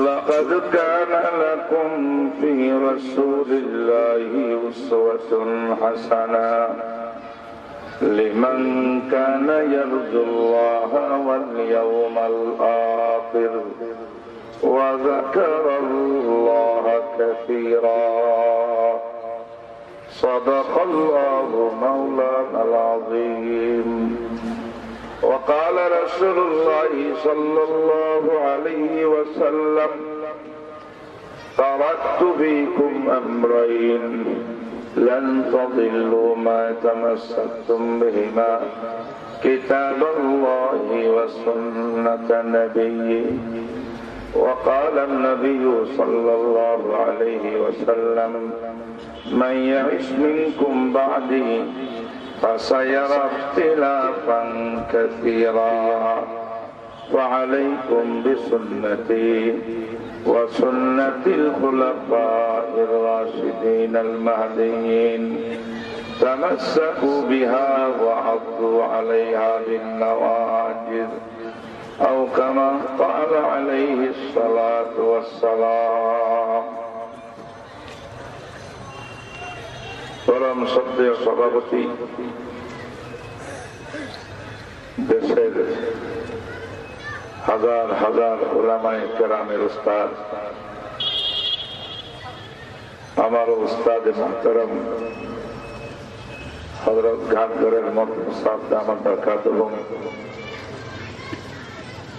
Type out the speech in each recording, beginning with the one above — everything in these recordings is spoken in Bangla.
لقد كان لكم في رسول الله أسوة حسنة. لمن كان يرجو الله واليوم الآخر وذكر الله كثيرا. صدق الله مولانا العظيم. وقال رسول الله صلى الله عليه وسلم تركت فيكم أمرين لن تضلوا ما تمسكتم بهما كتاب الله وسنة نبيه. وقال النبي صلى الله عليه وسلم من يعش منكم بعدي فسيرى اختلافا كثيرا. وعليكم بسنتي وسنة الخلفاء الراشدين المهديين. تمسكوا بها وعضوا عليها بالنواجذ. أو كما قال عليه الصلاة والسلام. পরম সত্য সভাপতি দেশের হাজার হাজার ওলামায় কেরামের উস্তাদ, আমার উস্তাদ মাহতারাম হজরত ঘাটগড়ের মতাব আমার দরকার এবং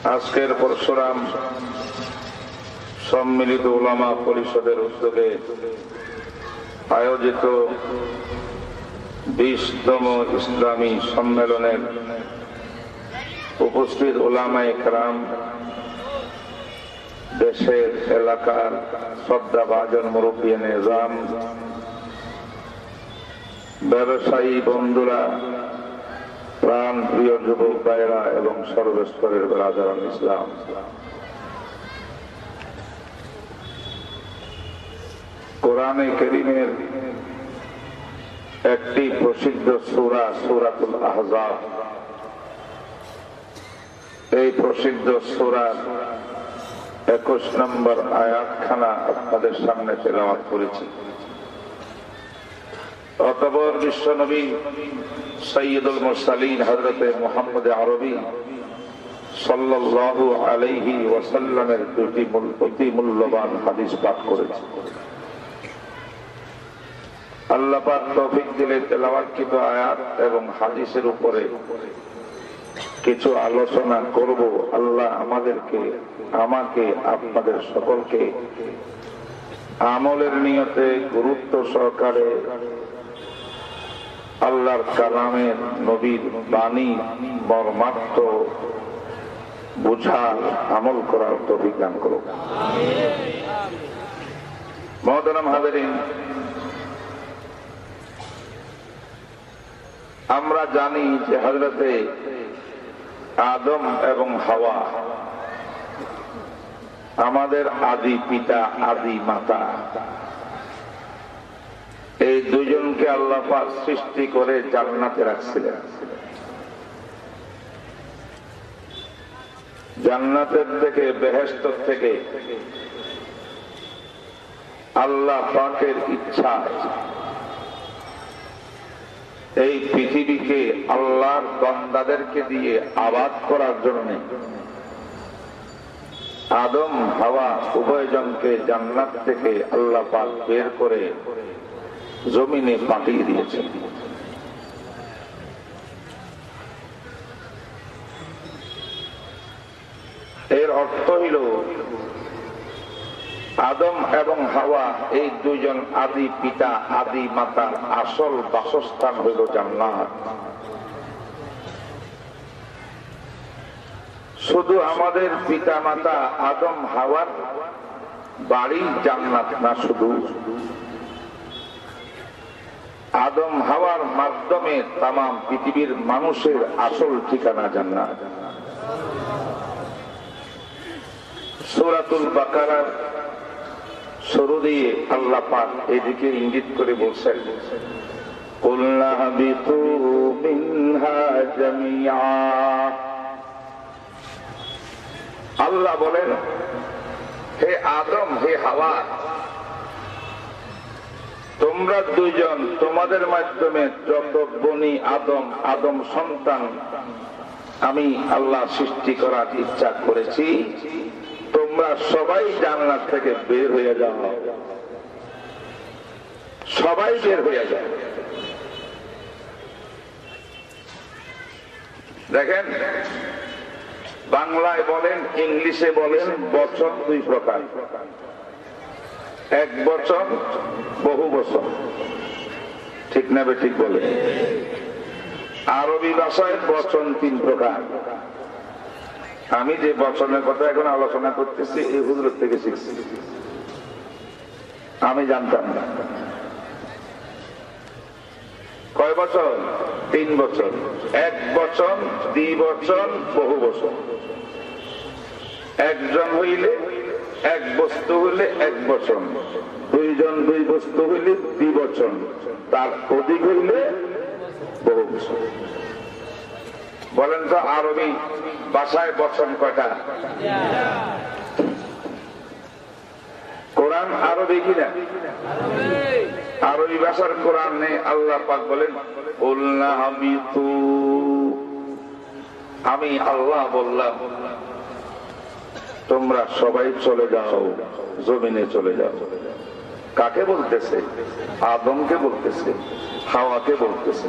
আজকের পরশুরাম সম্মিলিত ওলামা পরিষদের উদ্যোগে আয়োজিত বিশতম ইসলামী সম্মেলনের উপস্থিত ওলামা একরাম দেশের এলাকার শ্রদ্ধা ভাজন মুরব্বী নিজাম, ব্যবসায়ী বন্ধুরা প্রাণ প্রিয় যুবক ভাইরা এবং সর্বস্তরের রাজারাম ইসলাম। কোরআনে করিমের একটি প্রসিদ্ধ সুরা, সুরাতুল আহজাব। এই প্রসিদ্ধ সুরার একুশ নম্বর আয়াতখানা আপনাদের সামনে তেলাওয়াত করেছি। অতবর বিশ্বনবী সৈয়দুল মুরসালিন হজরতে মোহাম্মদ আরবি সাল্লাল্লাহু আলাইহি ওয়াসাল্লামের দুটি অতি মূল্যবান হাদিস পাঠ করেছে আল্লাহ পাক তৌফিক দিলে তেলাওয়াতকৃত আয়াত এবং হাদিসের উপরে কিছু আলোচনা করব। আল্লাহ আমাদেরকে আমাকে আপনাদের সকলকে আমলের নিয়তে গুরুত্ব সহকারে আল্লাহর কালামের নবীর বাণী মর্মার্থ বুঝার আমল করার তো বিজ্ঞান করো মহতরাম হাজারিন আমরা জানি যে হজরতে আদম এবং হাওয়া আমাদের আদি পিতা, আদি মাতা। এই দুজনকে আল্লাহ সৃষ্টি করে জান্নাতে রাখছিলেন। জান্নাতের থেকে বেহেস্ত থেকে আল্লাহ পাকের ইচ্ছা এই পৃথিবীকে আল্লাহর বন্দাদেরকে দিয়ে আবাদ করার জন্য আদম, হাওয়া উভয়জনকে জান্নাত থেকে আল্লাহ পাক বের করে জমিনে পাঠিয়ে দিয়েছেন। এর অর্থ হইল আদম এবং হাওয়া এই দুজন আদি পিতা, আদি মাতার আসল বাসস্থান হইল জান্নাত। শুধু আমাদের পিতা মাতা আদম, হাওয়ার বাড়ি জান্নাত না শুধু। আদম, হাওয়ার মাধ্যমে তাম পৃথিবীর মানুষের আসল ঠিকানা জান্নাত। সুরাতুল বাকারার শুরু দিয়ে আল্লাহ পাক এদিকে ইঙ্গিত করে বলছেন আল্লাহ বলেন, হে আদম, হে হাওয়া, তোমরা দুইজন, তোমাদের মাধ্যমে যত বনি আদম আদম সন্তান, আমি আল্লাহ সৃষ্টি করার ইচ্ছা করেছি তোমরা সবাই জান্নাত থেকে বের হয়ে যাও। সবাই বের হয়ে যাও। দেখেন, বাংলায় বলেন, ইংলিশে বলেন বছর দুই প্রকার। এক বছর বহু বছর ঠিক না ঠিক বলে? আরবি ভাষায় বচন তিন প্রকার। আমি যে বচনের কথা এখন আলোচনা করতেছি, এই হুজুর থেকে শিখছি। আমি জানতাম না। কয় বছর? তিন বছর। এক বছর, দুই বছর, বহু বছর। একজন হইলে এক বস্তু হইলে এক বছর দুইজন দুই বস্তু হইলে দুই বছর তার অধিক হইলে বহু বছর বলেন তো, আরবি ভাষায় বচন কয়টা? কোরআন আরবি কিনা? আরবি ভাষার কোরআন নেই, আল্লাহ পাক বলেন আমি তু আমি আল্লাহ বললাম, তোমরা সবাই চলে যাও, জমিনে চলে যাও। কাকে বলতেছে? আদমকে বলতেছে, হাওয়াকে বলতেছে।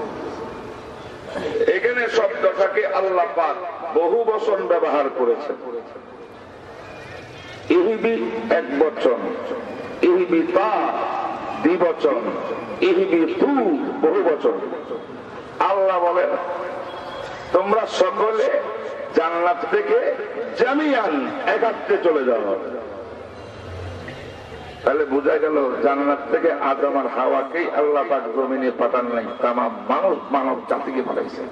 এখানে শব্দটাকে আল্লাহ পাক। বহু বচন ব্যবহার করেছে ইহিবি এক বচন ইহিবি তা দ্বিবচন ইহিবি তু বহু বচন। আল্লাহ বলেন, তোমরা সকলে জান্নাত থেকে জামিয়ান একাত্রে চলে যাও। তাহলে বোঝা গেল জান্নাত থেকে আদম আর হাওয়াকেই আল্লাহ পাক জমিনে পাঠান নাই। তামা মানুষ মানব জাতিকে পাঠাইছে।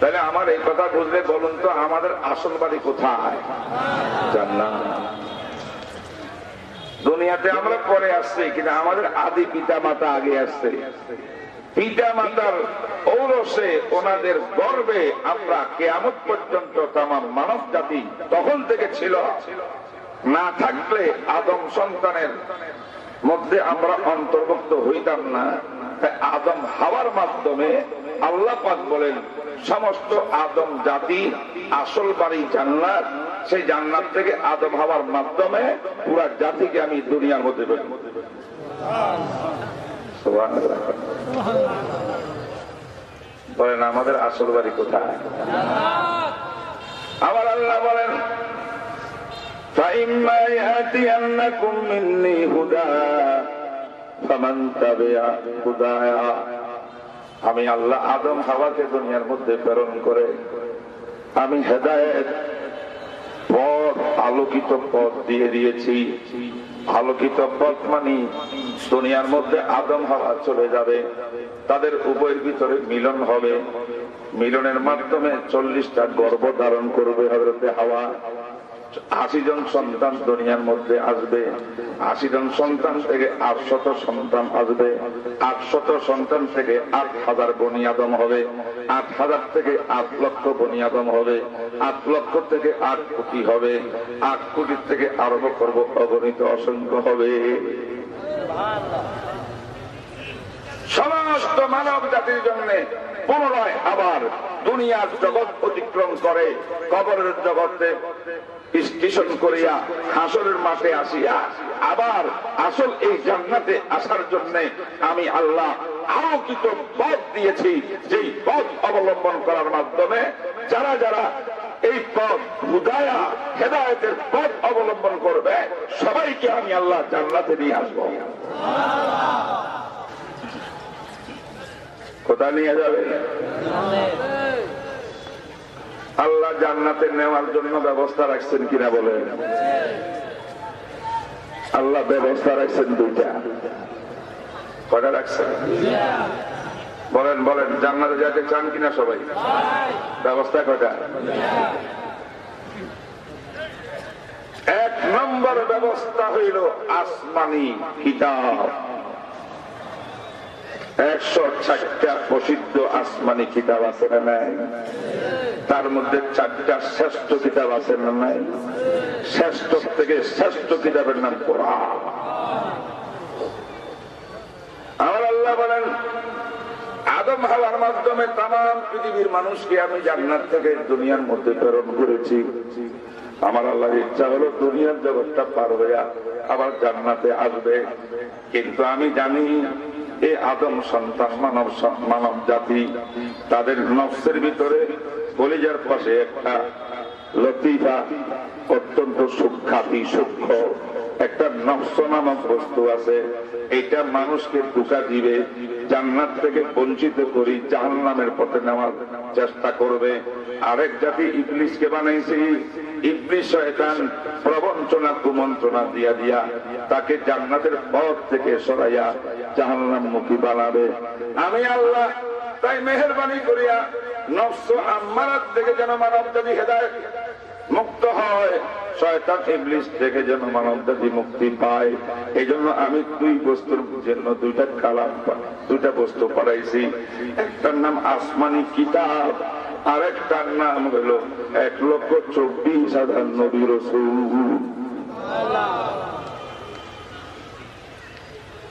তাহলে আমার এই কথা বুঝলে বলুন তো, আমাদের আসল বাড়ি কোথায়? জান্নাত। দুনিয়াতে আমরা পরে আসছি, কিন্তু আমাদের আদি পিতা মাতা আগে আসছে। পিতা মাতার ঔরসে ওনাদের গর্বে আমরা কেয়ামত পর্যন্ত তামাম মানব জাতি তখন থেকে ছিল। না থাকলে আদম সন্তানের মধ্যে আমরা অন্তর্ভুক্ত হইতাম না। আদম হাওয়ার মাধ্যমে আল্লাহ পাক বলেন, সমস্ত আদম জাতি আসল বাড়ি জান্নাত। সেই জান্নাত থেকে আদম হাওয়ার মাধ্যমে পুরা জাতিকে আমি দুনিয়ার মধ্যে বলেন, আমাদের আসল বাড়ি কোথায়? আবার আল্লাহ বলেন فإما يأتينكم مني هدى فمن تبع هدايا আমি আল্লাহ আদম হাওয়াকে দুনিয়ার মধ্যে প্রেরণ করে আমি হেদায়ত পথ আলোকিত পথ দিয়ে দিয়েছি আলোকিত পথ মানি দুনিয়ার মধ্যে আদম হাওয়া চলে যাবে তাদের উভয়ের ভিতরে মিলন হবে মিলনের মাধ্যমে চল্লিশটা গর্ভ ধারণ করবে হজরতে হাওয়া আশি জন সন্তান দুনিয়ার মধ্যে আসবে। আশি জন সন্তান থেকে সন্তান আসবে। সন্তান থেকে আট হাজার বনিয়াদম হবে। আট হাজার থেকে আট লক্ষ বনিয়াদম হবে। আট লক্ষ থেকে আট কোটি হবে। আট কোটির থেকে করব অগণিত অসংখ্য হবে। সমস্ত মানব জাতির জন্য পুনরায় আবার দুনিয়ার জগৎ অতিক্রম করে। কবরের জগতে স্টেশন করিয়া হাসরের মাঠে আসিয়া আবার আসল এই জান্নাতে আসার জন্য আমি আল্লাহ আলোকিত পথ দিয়েছি, যেই পথ অবলম্বন করার মাধ্যমে যারা যারা এই পথ হুদায়া হেদায়তের পথ অবলম্বন করবে, সবাইকে আমি আল্লাহ জান্নাতে নিয়ে আসব। কোথায় নিয়ে যাবে? আল্লাহ জান্নাতে নেওয়ার জন্য ব্যবস্থা রাখছেন কিনা বলে আল্লাহ ব্যবস্থা রাখছেন দুইটা। কটা রাখছেন? বলেন বলেন, জান্নাতে যেতে চান কিনা সবাই? ব্যবস্থা কটা এক নম্বর ব্যবস্থা হইল আসমানি কিতাব। একশো চারটা প্রসিদ্ধ আসমানি কিতাব আছে না নাই? তার মধ্যে চারটা শ্রেষ্ঠ কিতাব আছে না নাই? শ্রেষ্ঠ থেকে শ্রেষ্ঠ কিতাবের নাম আমার আল্লাহ বলেন, আদম হাওয়ার মাধ্যমে তাম পৃথিবীর মানুষকে আমি জান্নাত থেকে দুনিয়ার মধ্যে প্রেরণ করেছি। আমার আল্লাহর ইচ্ছা হলো দুনিয়ার জগৎটা পার হইয়া আবার জান্নাতে আসবে। কিন্তু আমি জানি এই আদম সন্তান, মানব মানব জাতি, তাদের নফসের ভিতরে কলিজার পাশে একটা লতিফা অত্যন্ত সূক্ষাতি সূক্ষ্ম একটা নফস নামক বস্তু আছে। এটা মানুষকে ধোকা দিবে, জান্নাত থেকে বঞ্চিত করি জাহান নামের পথে নেওয়ার চেষ্টা করবে। আরেক জাতি ইবলিশকে বানাইছি। ইবলিশ শয়তান প্রবঞ্চনা, কুমন্ত্রণা দিয়া দিয়া তাকে জান্নাতের পথ থেকে সরাইয়া জাহান্নাম মুখী বানাবে। আমি আল্লাহ তাই মেহরবানি করিয়া নফস আম্মারাত থেকে যেন মানব হেদায়ত মুক্ত হয়, শয়তান ইবলিশ থেকে যেন মানব মুক্তি পায়। এই জন্য আমি দুই বস্তুর জন্য দুইটা কালাম, দুইটা বস্তু পড়াইছি। একটার নাম আসমানি কিতাব আরেকটার নাম হলো এক লক্ষ চব্বিশ হাজার নবী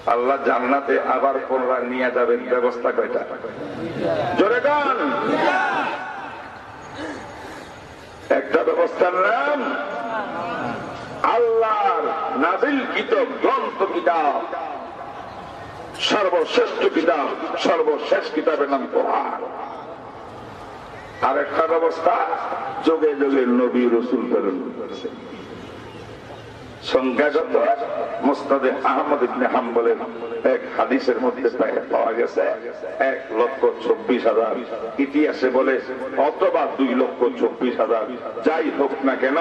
আল্লাহ জান্নাতে আবার পুনরায় নিয়ে যাবেন ব্যবস্থা কয়টা? জোরে গান। একটা ব্যবস্থার নাম আল্লাহর নাজিল কিতাব গ্রন্থ কিতাব। সর্বশ্রেষ্ঠ কিতাব, সর্বশেষ কিতাবের নাম কোরআন। আর একটা ব্যবস্থা, যোগে যোগে নবী রসুল প্রেরণ করেছে। সংখ্যাগত মুস্তাদে আহমদ ইবনে হাম্বলের এক হাদিসের মধ্যে পাওয়া গেছে, এক লক্ষ চব্বিশ হাজার। ইতিহাসে বলে, অথবা দুই লক্ষ চব্বিশ হাজার। যাই হোক না কেন,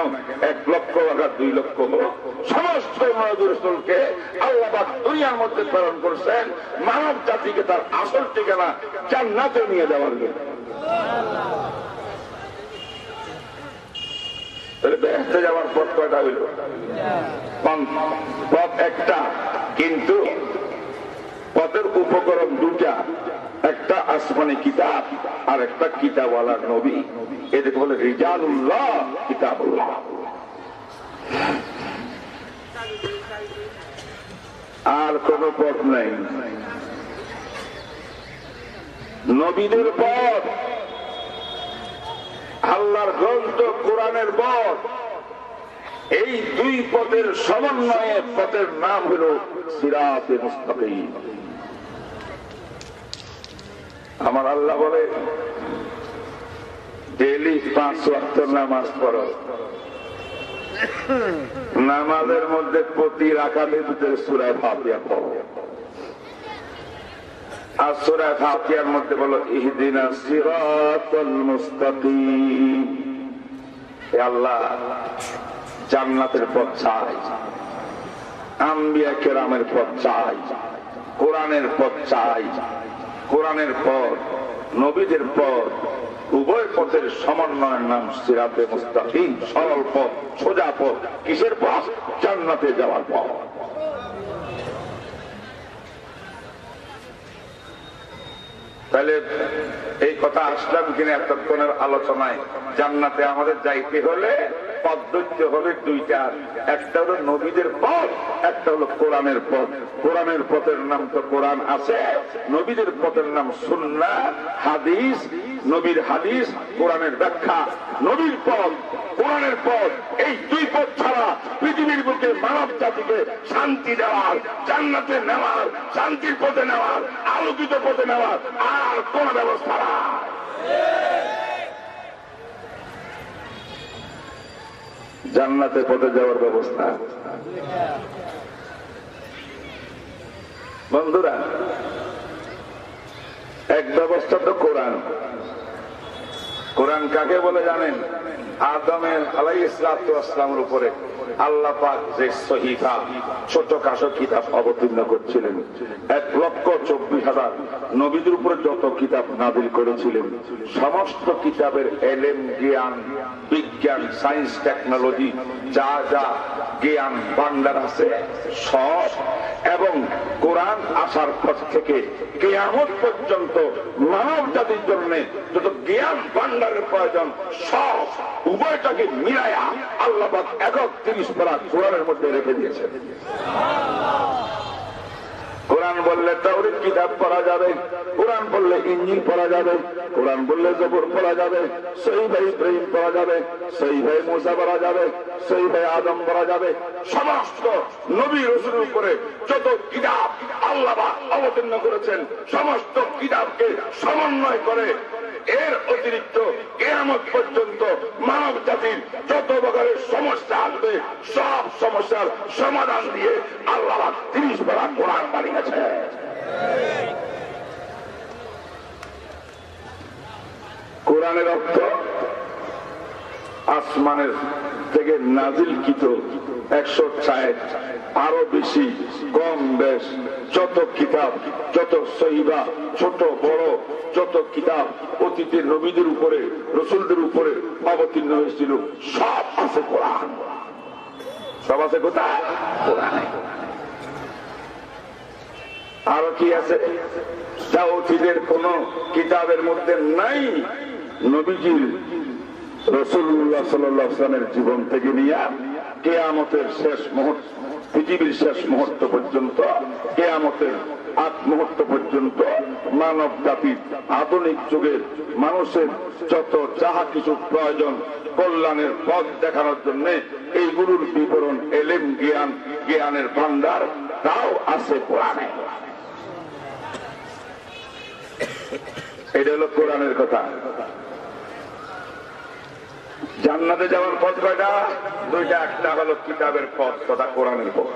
এক লক্ষ হাজার দুই লক্ষ হোক সমস্ত নজরুলকে আল্লাহ পাক দুনিয়ার মধ্যে প্রেরণ করছেন। মানব জাতিকে তার আসল ঠিকানা জান্নাতে নিয়ে যাওয়ার জন্য। বেহেস্তে যাওয়ার পথ কয়টা হইল? পথ- একটা, কিন্তু পথের উপকরণ দুটা একটা আসমানি কিতাব, আর একটা কিতাবওয়ালা নবী। এদেরকে বলে রিজানুল্লাহ কিতাবুল্লাহ। আর কোন পথ নাই। নবীদের পথ। আল্লাহর গ্রন্থ কোরআনের পথ। এই দুই পথের সমন্বয়ে পথের নাম হল সিরাতে মুস্তাকিম। আমার আল্লাহ বলে ডেলি পাঁচ ওয়াক্ত নামাজ পড়ো। নামাজের মধ্যে প্রতি রাখাতের ভিতরে সুরায় ফাতিয়া পড়ো। আর মধ্যে বলো, ইহদিনা সিরাতাল মুস্তাকিম। হে আল্লাহ, জান্নাতের পথ চাই, আম্বিয়া কেরামের পথ চাই, কোরআনের পথ চাই, কোরআনের পথ, নবীদের পথ, উভয় পথের সমন্বয়ের নাম সিরাতে মুস্তাকিম, সরল পথ, সোজা পথ, কিসের পথ? জান্নাতে যাওয়ার পথ। তাহলে এই কথা আসলাম কিনা এতক্ষণের আলোচনায়? জান্নাতে আমাদের যাইতে হলে পদ্ধতি হবে দুইটা। একটা হলো নবীদের পথ, একটা হলো কোরআনের পথ। কোরআনের পথের নাম তো কোরআন আছে। নবীদের পথের নাম সুন্না, হাদিস, নবীর হাদিস, কোরআনের ব্যাখ্যা। নবীর পথ, কোরআনের পথ, এই দুই পথ ছাড়া পৃথিবীর বুকে মানব জাতিকে শান্তি দেওয়ার, জান্নাতে নেওয়ার, শান্তির পথে নেওয়ার, আলোকিত পথে নেওয়ার আর কোন ব্যবস্থা নাই। জান্নাতে পথে যাওয়ার ব্যবস্থা। বন্ধুরা এক ব্যবস্থা তো কোরআন। কোরআন কাকে বলে জানেন? আদমের আলাই ইসলামের উপরে আল্লাহ পাক যে সহিফা ছোট কাশো কিতাব অবতীর্ণ করছিলেন। এক লক্ষ চব্বিশ হাজার নবীদের উপরে যত কিতাব নাবিল করেছিলেন, সমস্ত কিতাবের এলেম, জ্ঞান, বিজ্ঞান, সায়েন্স, টেকনোলজি, যা যা জ্ঞান, ভান্ডার আছে, সব এবং কোরআন আসার পর থেকে কেয়ামত পর্যন্ত মানব জাতির জন্য যত জ্ঞান ভান্ডারের প্রয়োজন, সব উভয়টাকে মিলায়া আল্লাহ একক তিরিশ পারা কোরআনের মধ্যে রেখে দিয়েছেন। কোরআন বললে তাওরিত কিতাব পড়া যাবে, কোরআন বললে ইঞ্জিল পড়া যাবে, কোরআন বললে জবর পড়া যাবে সই ভাই ইব্রাহিম পড়া যাবে সই ভাই মুসা পড়া যাবে সই ভাই আদম পড়া যাবে। সমস্ত নবী রসুল উপরে যত কিতাব আল্লাহ অবতীর্ণ করেছেন, সমস্ত কিতাবকে সমন্বয় করে এর অতিরিক্ত কেয়ামত পর্যন্ত মানব জাতির যত প্রকারের সমস্যা আসবে, সব সমস্যার সমাধান দিয়ে আল্লাহ তিরিশ বেলা কোরআন বানিয়েছে। কোরআনের অর্থ আসমানের থেকে নাজিলকৃত একশো ষাট আরও বেশি কম বেশ, যত কিতাব, যত সহিবা, ছোট বড় যত কিতাব অতীতের নবীদের উপরে রসুলদের উপরে অবতীর্ণ হয়েছিল সব আছে কোরআন। সব আছে কোথায়? কোরআনে। আরও কি আছে? যা অতীতের কোন কিতাবের মধ্যে নাই নবীজির রসুল্লাহ সাল্লামের জীবন থেকে নিয়ে কেয়ামতের শেষ মুহূর্ত। পৃথিবীর শেষ মুহূর্ত পর্যন্ত, কেয়ামতের আগ মুহূর্ত পর্যন্ত মানব জাতির আধুনিক যুগের মানুষের যত যাহা কিছু প্রয়োজন কল্যাণের পথ দেখানোর জন্য এইগুলোর বিবরণ, এলেম, জ্ঞান, জ্ঞানের ভান্ডার তাও আছে কোরআনে। এটা হলো কোরআনের কথা। জান্নাতে যাওয়ার পথ কয়টা? দুইটা, একটা হলো কিতাবের পথ তথা কোরআনের পথ।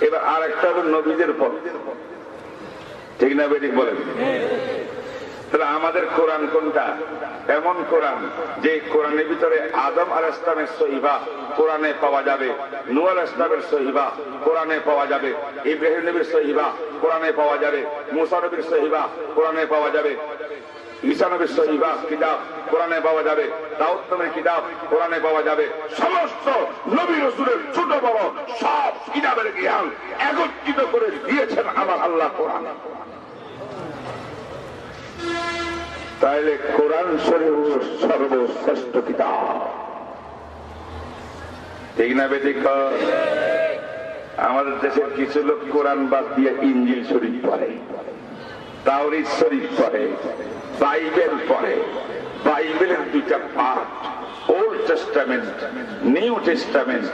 এবার আর একটা হলো নবীদের পথ। ঠিক না বেঠিক বলেন? তাহলে আমাদের কোরআন কোনটা? এমন কোরআন, যে কোরআনের ভিতরে আদম আল ইসলামের সহিবা কোরআনে পাওয়া যাবে নু আল ইসলামের সহিবা কোরআনে পাওয়া যাবে, ইব্রাহিম নবীর সহিবা কোরআনে পাওয়া যাবে, মুসা নবীর সহিবা কোরআনে পাওয়া যাবে। সহিবা কিতাব কোরআনে পাওয়া যাবে কিতাব কোরআনে পাওয়া যাবে। সমস্ত নবী রসুলের ছোট বড় সব কিতাবের জ্ঞান একত্রিত করে দিয়েছেন আমার আল্লাহ কোরআন। তাইলে কোরআন শরীফ সর্বশ্রেষ্ঠ কিতাব। ঠিক না বেদিক আমাদের দেশের কিছু লোক কোরআন বাদ দিয়ে ইঞ্জিল শরীফ পড়ে। তাওরিদ শরীফ পড়ে বাইবেল পড়ে। বাইবেলের দুইটা part old testament new testament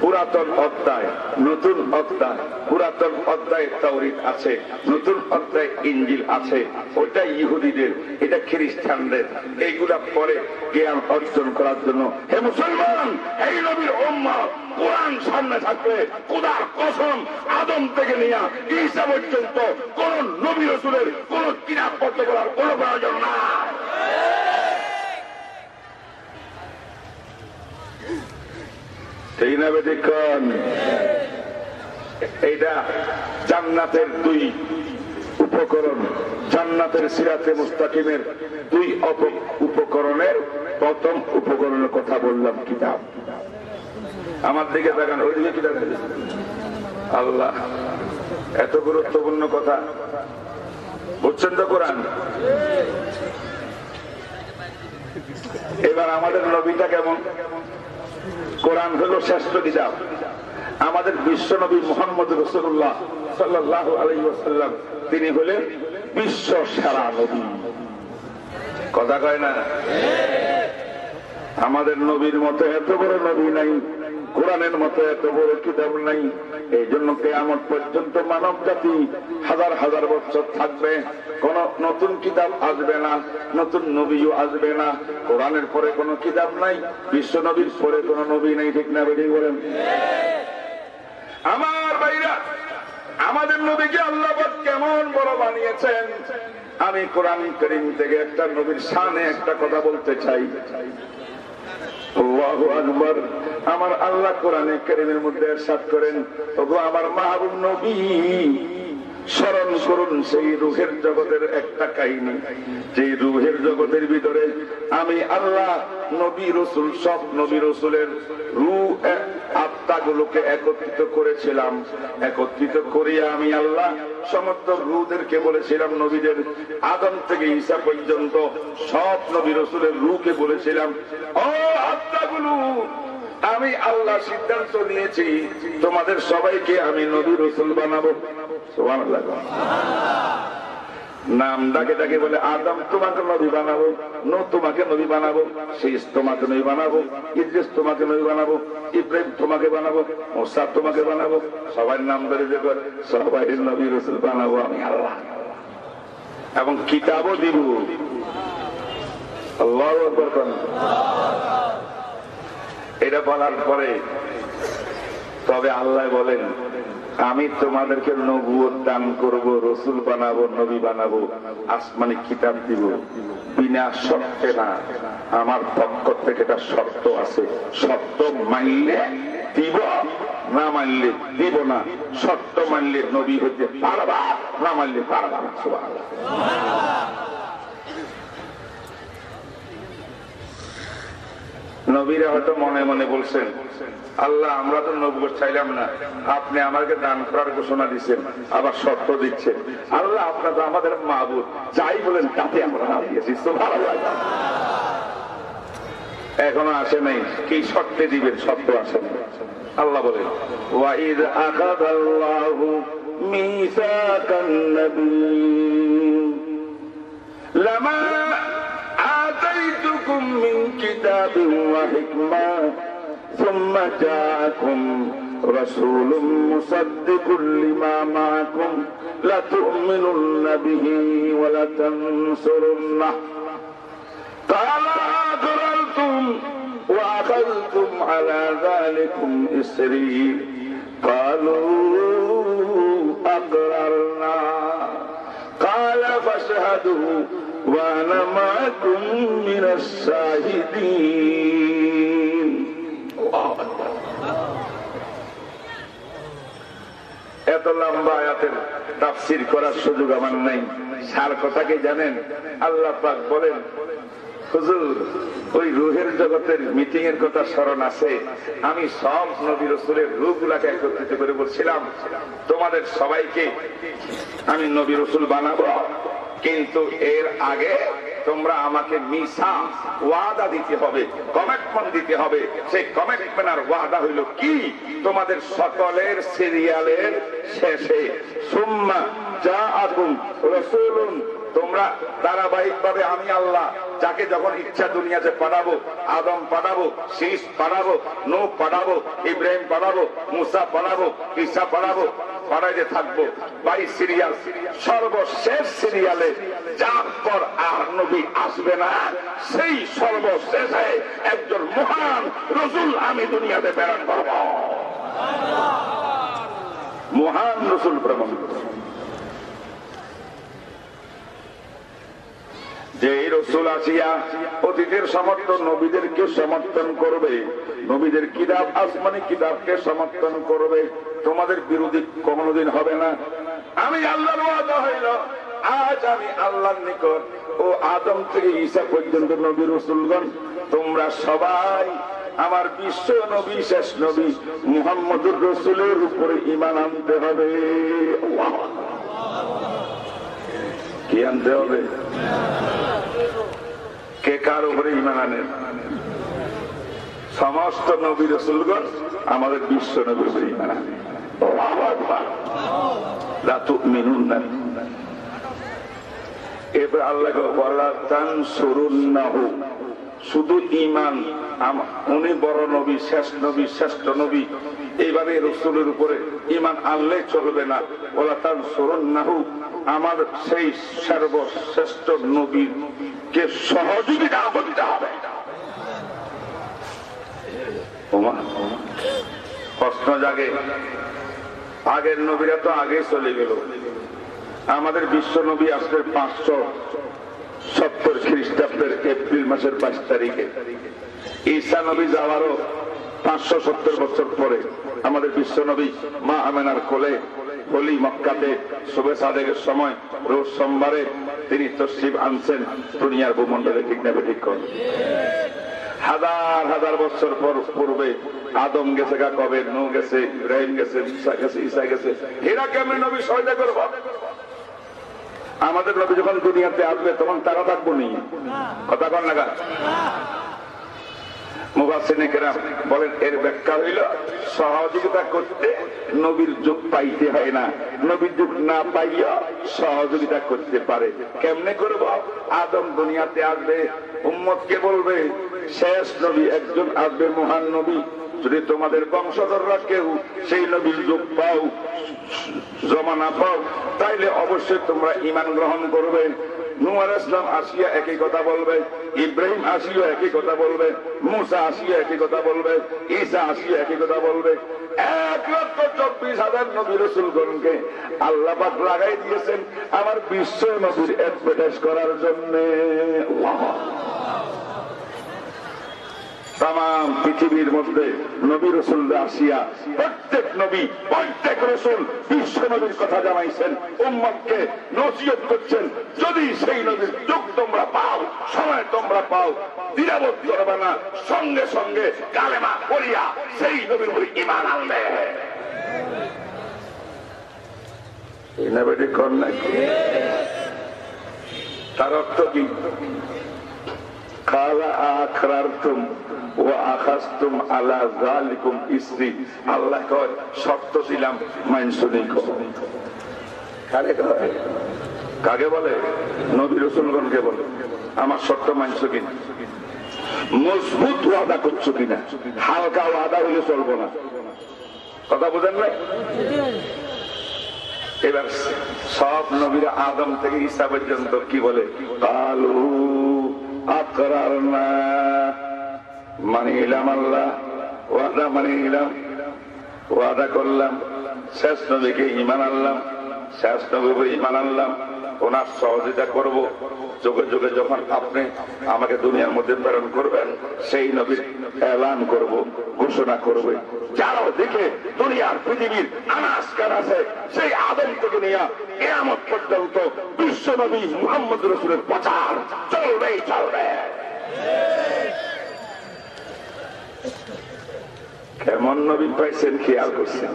পুরাতন অধ্যায়, নতুন অধ্যায়, পুরাতন অধ্যায় তাওরিদ আছে, নতুন অধ্যায় ইঞ্জিল আছে ওটা ইহুদিদের, এটা খ্রিস্টানদের, এইগুলা পরে জ্ঞান অর্জন করার জন্য। হে মুসলমান, এই নবীর উম্মা কোরআন সামনে থাকবে কোদার কসম আদম থেকে নিয়ে ঈসা পর্যন্ত কোন নবী রসুলের কোন কিতাব পড়তে করার কোন প্রয়োজন নাই। ঠিক না বেদিক্ষণ এইটা জান্নাতের দুই উপকরণ, জান্নাতের সিরাতে মুস্তাকিমের দুই উপকরণের প্রথম উপকরণের কথা বললাম কিতাব। আমার দিকে দেখান ওই দিকে কিতাব আল্লাহ, এত গুরুত্বপূর্ণ কথা। বুঝছেন তো কোরআন? এবার আমাদের নবীটা কেমন? কোরআন হলো শ্রেষ্ঠ কিতাব। আমাদের বিশ্ব নবী মোহাম্মদ রসুল্লাহ সাল্লাহ আলাইসাল্লাম তিনি হলেন বিশ্ব সারা নবী। কথা কয় না? আমাদের নবীর মতো এত বড় নবী নাই। কোরআনের মতো এত বড় কিতাব নাই। এই জন্য কেয়ামত পর্যন্ত মানব জাতি হাজার হাজার বছর থাকবে। কোন নতুন কিতাব আসবে না, নতুন নবীও আসবে না। কোরআনের পরে কোনো কিতাব নাই, বিশ্ব নবীর পরে কোনো নবী নাই, ঠিক না বেরিয়ে বলেন? আমার ভাইরা, আমাদের নবীকে আল্লাহ কেমন বড় বানিয়েছেন। আমি কোরআন করিম থেকে একটা নবীর সামনে একটা কথা বলতে চাই। আমার আল্লাহ কোরআনে কেরিমের মধ্যে সাত করেন আমার মাহবুব নবী স্মরণ করুন সেই রুহের জগতের একটা কাহিনী। যে রুহের জগতের ভিতরে আমি আল্লাহ, নবী রসুল, সব নবী রসুলের রু আত্মাগুলোকে একত্রিত করেছিলাম। একত্রিত করিয়া আমি আল্লাহ সমস্ত রুদেরকে বলেছিলাম, নবীদের আদম থেকে ঈসা পর্যন্ত সব নবী রসুলের রুকে বলেছিলাম, ও আত্মাগুলো আমি আল্লাহ সিদ্ধান্ত নিয়েছি, তোমাদের সবাইকে আমি নবী রসুল বানাবো। নাম ডাকে ডাকে বলে, আদম, তোমাকে নবী বানাবো নো তোমাকে নবী বানাবো শীষ তোমাকে নবী বানাবো, ইদ্রিস, তোমাকে নবী বানাবো, ইব্রাহিম, তোমাকে বানাবো মোসাদ তোমাকে বানাবো সবাই নাম ধরে যে সবাই নবী রসুল বানাবো আমি আল্লাহ। এবং কিতাবও দিব। আল্লাহ এটা বলার পরে তবে আল্লাহ বলেন, আমি তোমাদেরকে নবুয়ত দান করব, রসুল বানাবো, নবী বানাবো, আসমানি কিতাব দিব। বিনা শর্তে না, আমার পক্ষ থেকে এটা শর্ত আছে। শর্ত মানলে দিব, না মানলে দিব না। শর্ত মানলে নবী হইতে পারবা, না মানলে পারবা না সুবহানাল্লাহ। নবীরা হয়তো মনে মনে বলছেন, আল্লাহ, আমরা তো নবগোষ চাইলাম না। আপনি আমাকে দান করার ঘোষণা দিচ্ছেন, আবার শর্ত দিচ্ছেন। আল্লাহ, আপনার তো আমাদের মাহবুদ যাই বলেন, তাতে আমরা এখনও আসে নাই। কি শর্তে দিবেন? শর্ত আসে নাই। আল্লাহ বলেন, ওয়াইদ আকাদ আল্লাহ মিসা কান্নাবী লামা آتيتكم من كتاب وحكمة ثم جاءكم رسول مصدق لما معكم. لتؤمنن به ولتنصرنه قال أقررتم وأخذتم على ذلكم إسري. قالوا أقررنا قال فاشهدوا وانا معكم من الشاهدين الله أكبر। এত লম্বা আয়াতের তাফসির করার সুযোগ আমার নাই সার কথা কি জানেন আল্লাহ পাক বলেন হুজুর, ওই রুহের জগতের মিটিং এর কথা স্মরণ আছে। আমি সব নবী রসুলের একত্রিত করে বলছিলাম, তোমাদের সবাইকে আমি নবী রসুল বানাবো। কিন্তু এর আগে তোমরা আমাকে মিশা ওয়াদা দিতে হবে কমিটমেন্ট দিতে হবে। সেই কমিটমেন্ট আর ওয়াদা হইল কি? তোমাদের সকলের সিরিয়ালের শেষে। সুম্মা যা আগুন রসুলুন তোমরা ধারাবাহিক ভাবে আমি আল্লাহ যাকে যখন ইচ্ছা দুনিয়াতে পাঠাবো, আদম পাঠাবো, শীষ পাঠাবো নৌ পাঠাবো, ইব্রাহিম পাঠাবো, মুসা পাঠাবো, ঈসা পাঠাবো, পাঠাইতে থাকব। বাই সিরিয়াল, সর্বশেষ সিরিয়ালে যার পর আর নবী আসবে না, সেই সর্বশেষে একজন মহান রসুল আমি দুনিয়াতে প্রেরণ করব। মহান রসুল প্রেরণ করব। যে এই রসুল আসিয়া অতীতের সমর্থন নবীদেরকে সমর্থন করবে, নবীদের কিতাব, আসমানি কিতাবকে সমর্থন করবে, তোমাদের বিরোধী কোনদিন হবে না। আমি আল্লাহর ওয়াদা হইল, আজ আমি আল্লাহর নিকট ও আদম থেকে ঈসা পর্যন্ত নবী রসুলগণ, তোমরা সবাই আমার বিশ্ব নবী, শেষ নবী মুহাম্মদুর রসুলের উপরে ইমান আনতে হবে। কি আনতে হবে? কে কার উপরে ইমান আনেন সমস্ত নবী রসুলগণ আমাদের বিশ্ব নবীর উপরে ইমান আনে। আল্লাহু আকবার। এবার আল্লাহ বলা তান সরুন্নাহু শুধু ইমান উনি বড় নবী, শেষ নবী, শ্রেষ্ঠ নবী। এইভাবে রসুলের উপরে ইমান আনলে চলবে না। ওলা তান সরুন্নাহু আমার সেই সর্বশ্রেষ্ঠ নবীর কে সহযোগিতা করতে হবে। প্রশ্ন জাগে, আগের নবীরা তো আগে চলে গেল। আমাদের বিশ্ব নবী আসলেন পাঁচশো সত্তর খ্রিস্টাব্দের এপ্রিল মাসের বাইশ তারিখে। ঈসা নবী যাওয়ারও পাঁচশো সত্তর বছর পরে আমাদের বিশ্ব নবী মা আমেনার কোলে হলি মক্কাতে শুভে সাদেকের সময়, রোজ সোমবারে তিনি তসিব আনছেন। দুনিয়ার ভূমন্ডলে ঠিক নেবে, ঠিক করেন। হাজার হাজার বছর পর, পূর্বে আদম গেছে গা, কবে? নু গেছে, ইব্রাহিম গেছে, ঈসা গেছে ঈসা গেছে। এরা কেমন নবী সহায়তা করব? আমাদের নবী যখন দুনিয়াতে আসবে, তখন তারা থাকব নি। কথা কন না এর ব্যাখ্যা হইল, সহযোগিতা যুগ পাইতে হয় না। যুগ না পাইয়া সহযোগিতা পারে। কেমনে আদম দুনিয়াতে আসবে, উম্মতকে বলবে, শেষ নবী একজন আসবে, মহান নবী। যদি তোমাদের বংশধররা কেউ সেই নবীর যুগ পাও জমা না পাও, তাইলে অবশ্যই তোমরা ইমান গ্রহণ করবে। নুয়ার ইসলাম আসিয়া একই কথা বলবে, ইব্রাহিম আসিয়া একই কথা বলবে, মুসা আসিয়া একই কথা বলবে, ঈসা আসিয়া একই কথা বলবে। এক লক্ষ চব্বিশ হাজার নবী রসুলগণকে আল্লাপাক লাগাই দিয়েছেন আমার বিশ্ব নবীর অ্যাডভার্টাইজ করার জন্য। তাম পৃথিবীর মধ্যে নবী রসুল আসিয়া প্রত্যেক নবী, প্রত্যেক রসুল বিশ্ব নবীর কথা জানাইছেন, উম্মতকে নসিহত করছেন, যদি সেই নবীর যুগ তোমরা পাও, সময় তোমরা পাও, দ্বিধাবোধ করবে না, সঙ্গে সঙ্গে কালেমা করিয়া সেই নবীর উপরে ইমান আনবে। তার অর্থ কি কালা আখরারতুম ও আখাস্তুম আলা জালিকুম ইসরি আমার শর্ত মানছো কিনা মজবুত ওয়াদা করছ কিনা? হালকা ওয়াদা হলে চলবো না। কথা বোঝেন নাই? এবার সব নবীরা আদম থেকে ঈসা পর্যন্ত কি বলে? কালু আল্লাহ ওয়াদা ওয়াদা করলাম শেষ নবীকে ইমান আনলাম শেষ নবীকে ইমান আনলাম। ওনার সহযোগিতা করব। যোগে যোগে যখন আপনি আমাকে দুনিয়ার মধ্যে প্রেরণ করবেন, সেই নবীর এলান করব, ঘোষণা করবে। যারা দেখে দুনিয়ার পৃথিবীর আনাস কানাসে সেই আদম থেকে নিয়ে কেয়ামত পর্যন্ত বিশ্ব নবী মোহাম্মদ রসুলের প্রচার চলবেই চলবে। কেমন নবী পাইছেন, খেয়াল করছেন?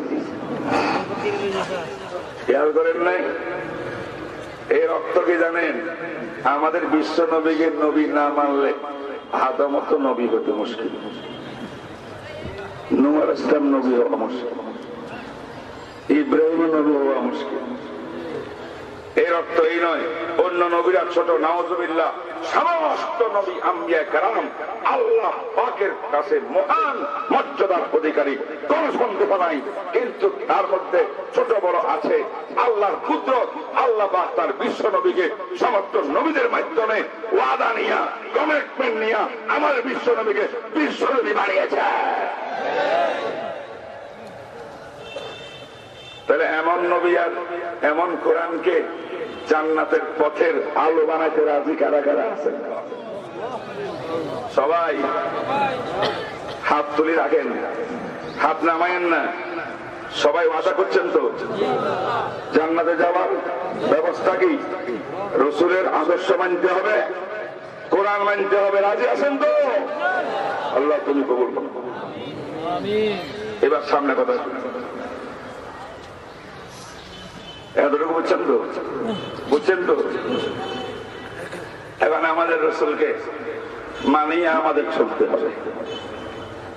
খেয়াল করেন নাই? এর অর্থ কি জানেন? আমাদের বিশ্ব নবীকে নবী না মানলে আদমত নবী হতে মুশকিল। নুয়ার ইসলাম নবী হওয়া মুশকিল। ইব্রাহিম নবী হওয়া মুশকিল। এর অর্থ এই নয়, অন্য নবীরা ছোট নওয়াজবিল্লাহ সমস্ত নবী আম্বিয়া কারাম আল্লাহ পাকের কাছে মহান মর্যাদার অধিকারী কোন সন্দেহ নাই। কিন্তু তার মধ্যে ছোট বড় আছে আল্লাহর ক্ষুদ্র আল্লাহ পাক তার বিশ্ব নবীকে সমস্ত নবীদের মাধ্যমে ওয়াদা নিয়া কমিটমেন্ট নিয়া, আমার বিশ্ব নবীকে বিশ্ব নবী বানিয়েছে। তাহলে এমন নবী আর এমন কোরআনকে জান্নাতের পথের আলো বানাইতে রাজি কারা কারা আছেন? সবাই হাত তুলি রাখেন, হাত নামায়েন না। সবাই আশা করছেন তো? জান্নাতে যাওয়ার ব্যবস্থা কি? রসুলের আদর্শ মানতে হবে? কোরআন মানতে হবে? রাজি আছেন তো? আল্লাহ তুমি কবুল এবার সামনে কথা শুনে এতটুকু বুঝছেন তো? বুঝছেন তো? এখন আমাদের রসুলকে মানিয়ে আমাদের চলতে হবে।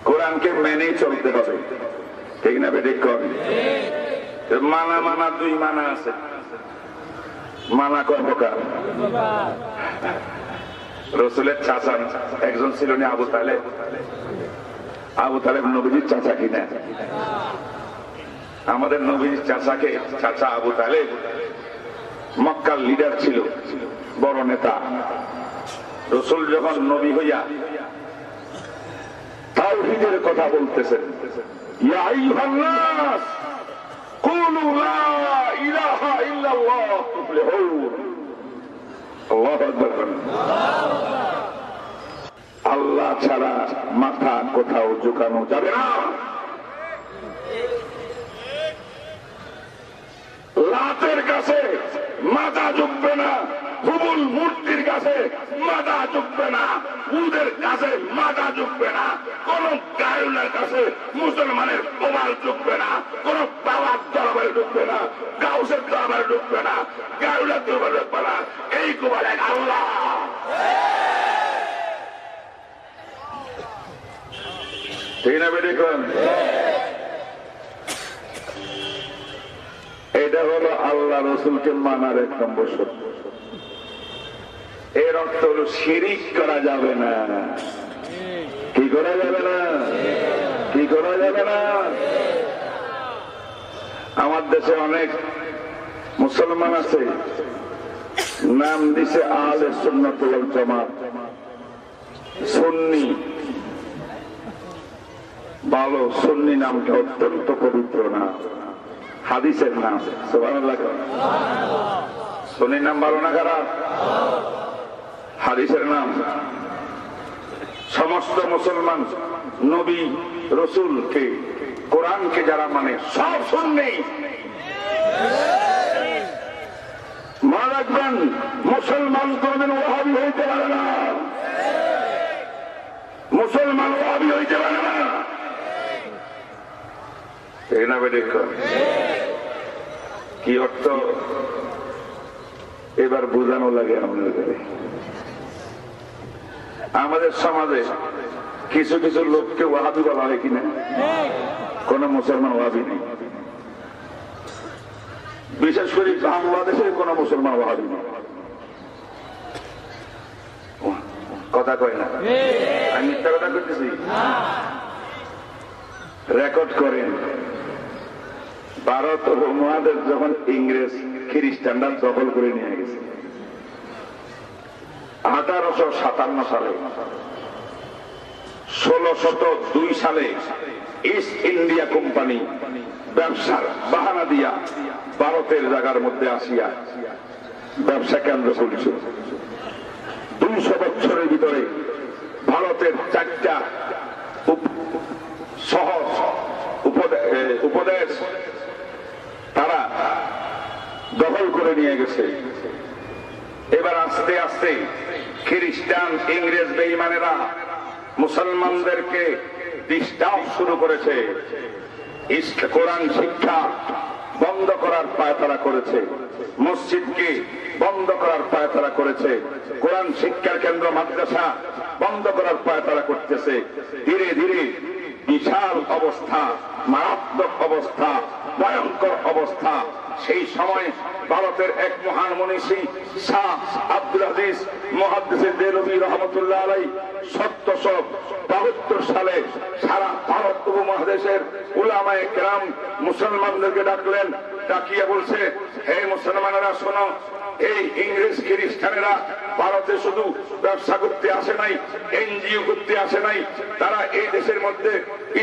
কোরআনকে মেনেই চলতে হবে। ঠিক না বেঠিক মানা মানা দুই মানা আছে। মানা কয় প্রকার রসুলের চাচা একজন ছিল আবু তালেব। আবু তালেব নবীজির চাচা কিনা? আমাদের নবীর চাচাকে, চাচা আবু তালেব, মক্কার লিডার ছিল, বড় নেতা। রসুল যখন নবী হইয়া তাওহীদের কথা বলতেছেন। আল্লাহ ছাড়া মাথা কোথাও ঝুঁকানো যাবে না। লাতের কাছে মাথা ঝুঁকবে না, হুবুল মূর্তির কাছে মাথা ঝুঁকবে না, উদের কাছে মাথা ঝুঁকবে না, কোন গায়ুলের কাছে মুসলমানের প্রমাণ ঢুকবে না, কোন বাবার দরবারে ঢুকবে না, গাউসের দরবারে ঢুকবে না গায়ুলের দরবারে ঢুকবে না, এই কুমার এক আল্লাহ। ঠিক না বেরিখন এটা হলো আল্লাহ রসুলকে মানার এক নম্বর সত্য এর অর্থ হলো শিরিক করা যাবে না। কি করা যাবে না? কি করা যাবে না? আমার দেশে অনেক মুসলমান আছে। নাম দিছে আলে সুন্নতুল জামাত। সুন্নি। ভালো, সুন্নি নামটা অত্যন্ত পবিত্র নাম হাদিসের নাম সুবহানাল্লাহ। সুন্নির নাম ভালো না খারাপ? হাদিসের নাম। সমস্ত মুসলমান নবী রসুল কে রসুলকে, কোরআনকে যারা মানে সব শুননি মা রাখবেন, মুসলমান কোনদিন ওহাবি হইতে পারে না। মুসলমান ওহাবি হইতে পারে না। ঠিক না বেটে কি অর্থ? এবার বোঝানো লাগে আমাদের আমাদের সমাজে কিছু কিছু লোককে ওয়াহাবি বলা হয় কিনা? কোন মুসলমান ওয়াহাবি নেই। বিশেষ করে বাংলাদেশে কোন মুসলমান ওয়াহাবি নেই। কথা কয় না? আমি মিথ্যা কথা করতেছি রেকর্ড করেন। ভারত উপমহাদেশ যখন ইংরেজ খ্রিস্টানরা দখল করে নিয়ে গেছে। আঠারোশো সাতান্ন সালে ষোলো শত দুই সালে ইস্ট ইন্ডিয়া কোম্পানি ব্যবসার বাহানা দিয়া ভারতের জায়গার মধ্যে আসিয়া ব্যবসা কেন্দ্র করেছিল দুইশো বছরের ভিতরে ভারতের চারটা সহজ উপদেশ তারা দখল করে নিয়ে গেছে। এবার আস্তে আস্তে খ্রিস্টান, ইংরেজ বেইমানেরা মুসলমানদেরকে ডিস্টার্ব শুরু করেছে। কোরআন শিক্ষা বন্ধ করার পায়তারা করেছে। মসজিদকে বন্ধ করার পায়তারা করেছে। কোরআন শিক্ষার কেন্দ্র, মাদ্রাসা বন্ধ করার পায়তারা করতেছে। ধীরে ধীরে বিশাল অবস্থা, মারাত্মক অবস্থা ভয়ঙ্কর অবস্থা। সেই সময় ভারতের এক মহান মনীষী, শাহ আব্দুল আজিজ মহাদিসের দেরবি রহমতুল্লাহ আলাই সত্যশো বাহাত্তর সালে সারা ভারত উপমহাদেশের উলামায়ে কেরাম মুসলমানদেরকে ডাকলেন, ডাকিয়ে বলছে, হে মুসলমানেরা, শোনো, এই ইংরেজ খ্রিস্টানেরা ভারতে শুধু ব্যবসা করতে আসে নাই, এনজিও করতে আসে নাই, তারা এই দেশের মধ্যে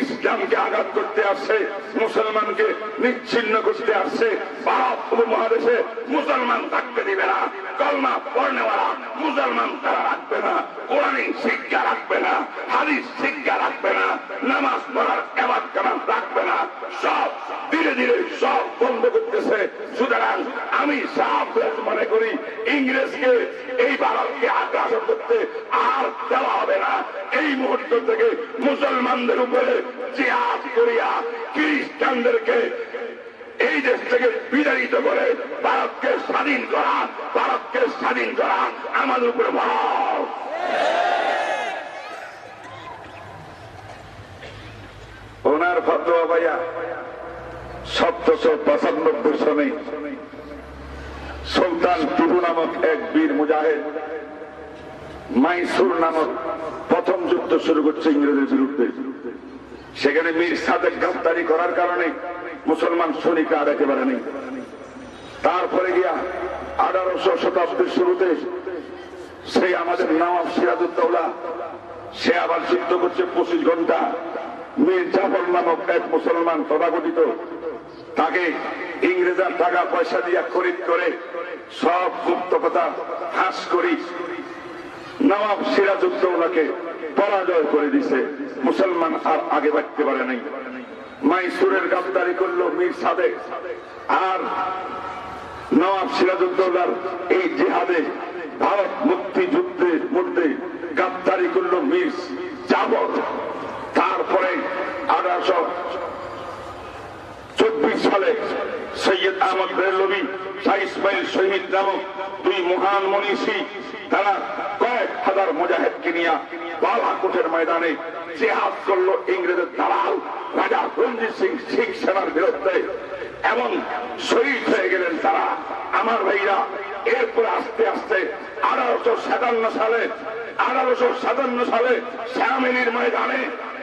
ইসলামকে আঘাত করতে আসছে, মুসলমানকে নিচ্ছিন্ন করতে আসছে। ভারত উপমহাদেশে মুসলমান থাকতে দিবে না, কলমা পড়নেওয়ালা মুসলমান তারা রাখবে না কোরআনিক শিক্ষা রাখবে না, হাদিস শিক্ষা রাখবে না, নামাজ পড়ার এবার কেমন রাখবে না, সব ধীরে ধীরে সব বন্ধ করতেছে। সুতরাং আমি সাফ মনে করি, ইংরেজকে এই ভারতকে আগ্রাসন করতে আর দেওয়া হবে না। এই মুহূর্ত থেকে মুসলমানদের উপরে জিহাদ করিয়া খ্রিস্টানদেরকে এই দেশ থেকে বিতাড়িত করে ভারতকে স্বাধীন করা, ভারতকে স্বাধীন করা আমাদের উপরে ভাব ওনার ফতোয়া ভাইয়া সপ্তশো পঁচানব্বই সনে সুলতান টিপু নামক এক বীর মুজাহেদ মাইসুর নামক প্রথম যুদ্ধ শুরু করছে ইংরেজের বিরুদ্ধে। সেখানে মীর সাদেক গ্রেফতারি করার কারণে মুসলমান সৈনিক আর একেবারে নেই। তারপরে গিয়া আঠারোশো শতাব্দীর শুরুতে সেই আমাদের নওয়াব সিরাজউদ্দৌলা, সে আবার যুদ্ধ করছে পঁচিশ ঘণ্টা মীর জাফর নামক এক মুসলমান তথাকথিত। তাকে ইংরেজার টাকা পয়সা দিয়া খরিদ করে সব গুপ্ত কথা হাস করি নবাব সিরাজউদ্দৌলাকে পরাজয় করে দিছে। মুসলমান আর আগে বাড়তে পারে নাই। মাইসুরের গাদ্দারি করল মীর সাদেক আর নবাব সিরাজউদ্দৌলার এই জেহাদে ভারত মুক্তিযুদ্ধের মধ্যে গাদ্দারি করল মীর জাবর তারপরে আঠারোশো চব্বিশ সালে সৈয়দ আহমদ বেরলবি শাহ ইসমাইল শহীদ নামক দুই মহান মনীষী তারা কয়েক হাজার মুজাহিদকে নিয়ে বালাকোটের ময়দানে জেহাদ করল ইংরেজের দালাল রাজা রঞ্জিত সিং, শিখ সেনার বিরুদ্ধে। এবং শহীদ হয়ে গেলেন তারা। আমার ভাইরা, এরপর আস্তে আস্তে আঠারোশো সাতান্ন সালে, আঠারোশো সাতান্ন সালে শ্যামিনীর ময়দানে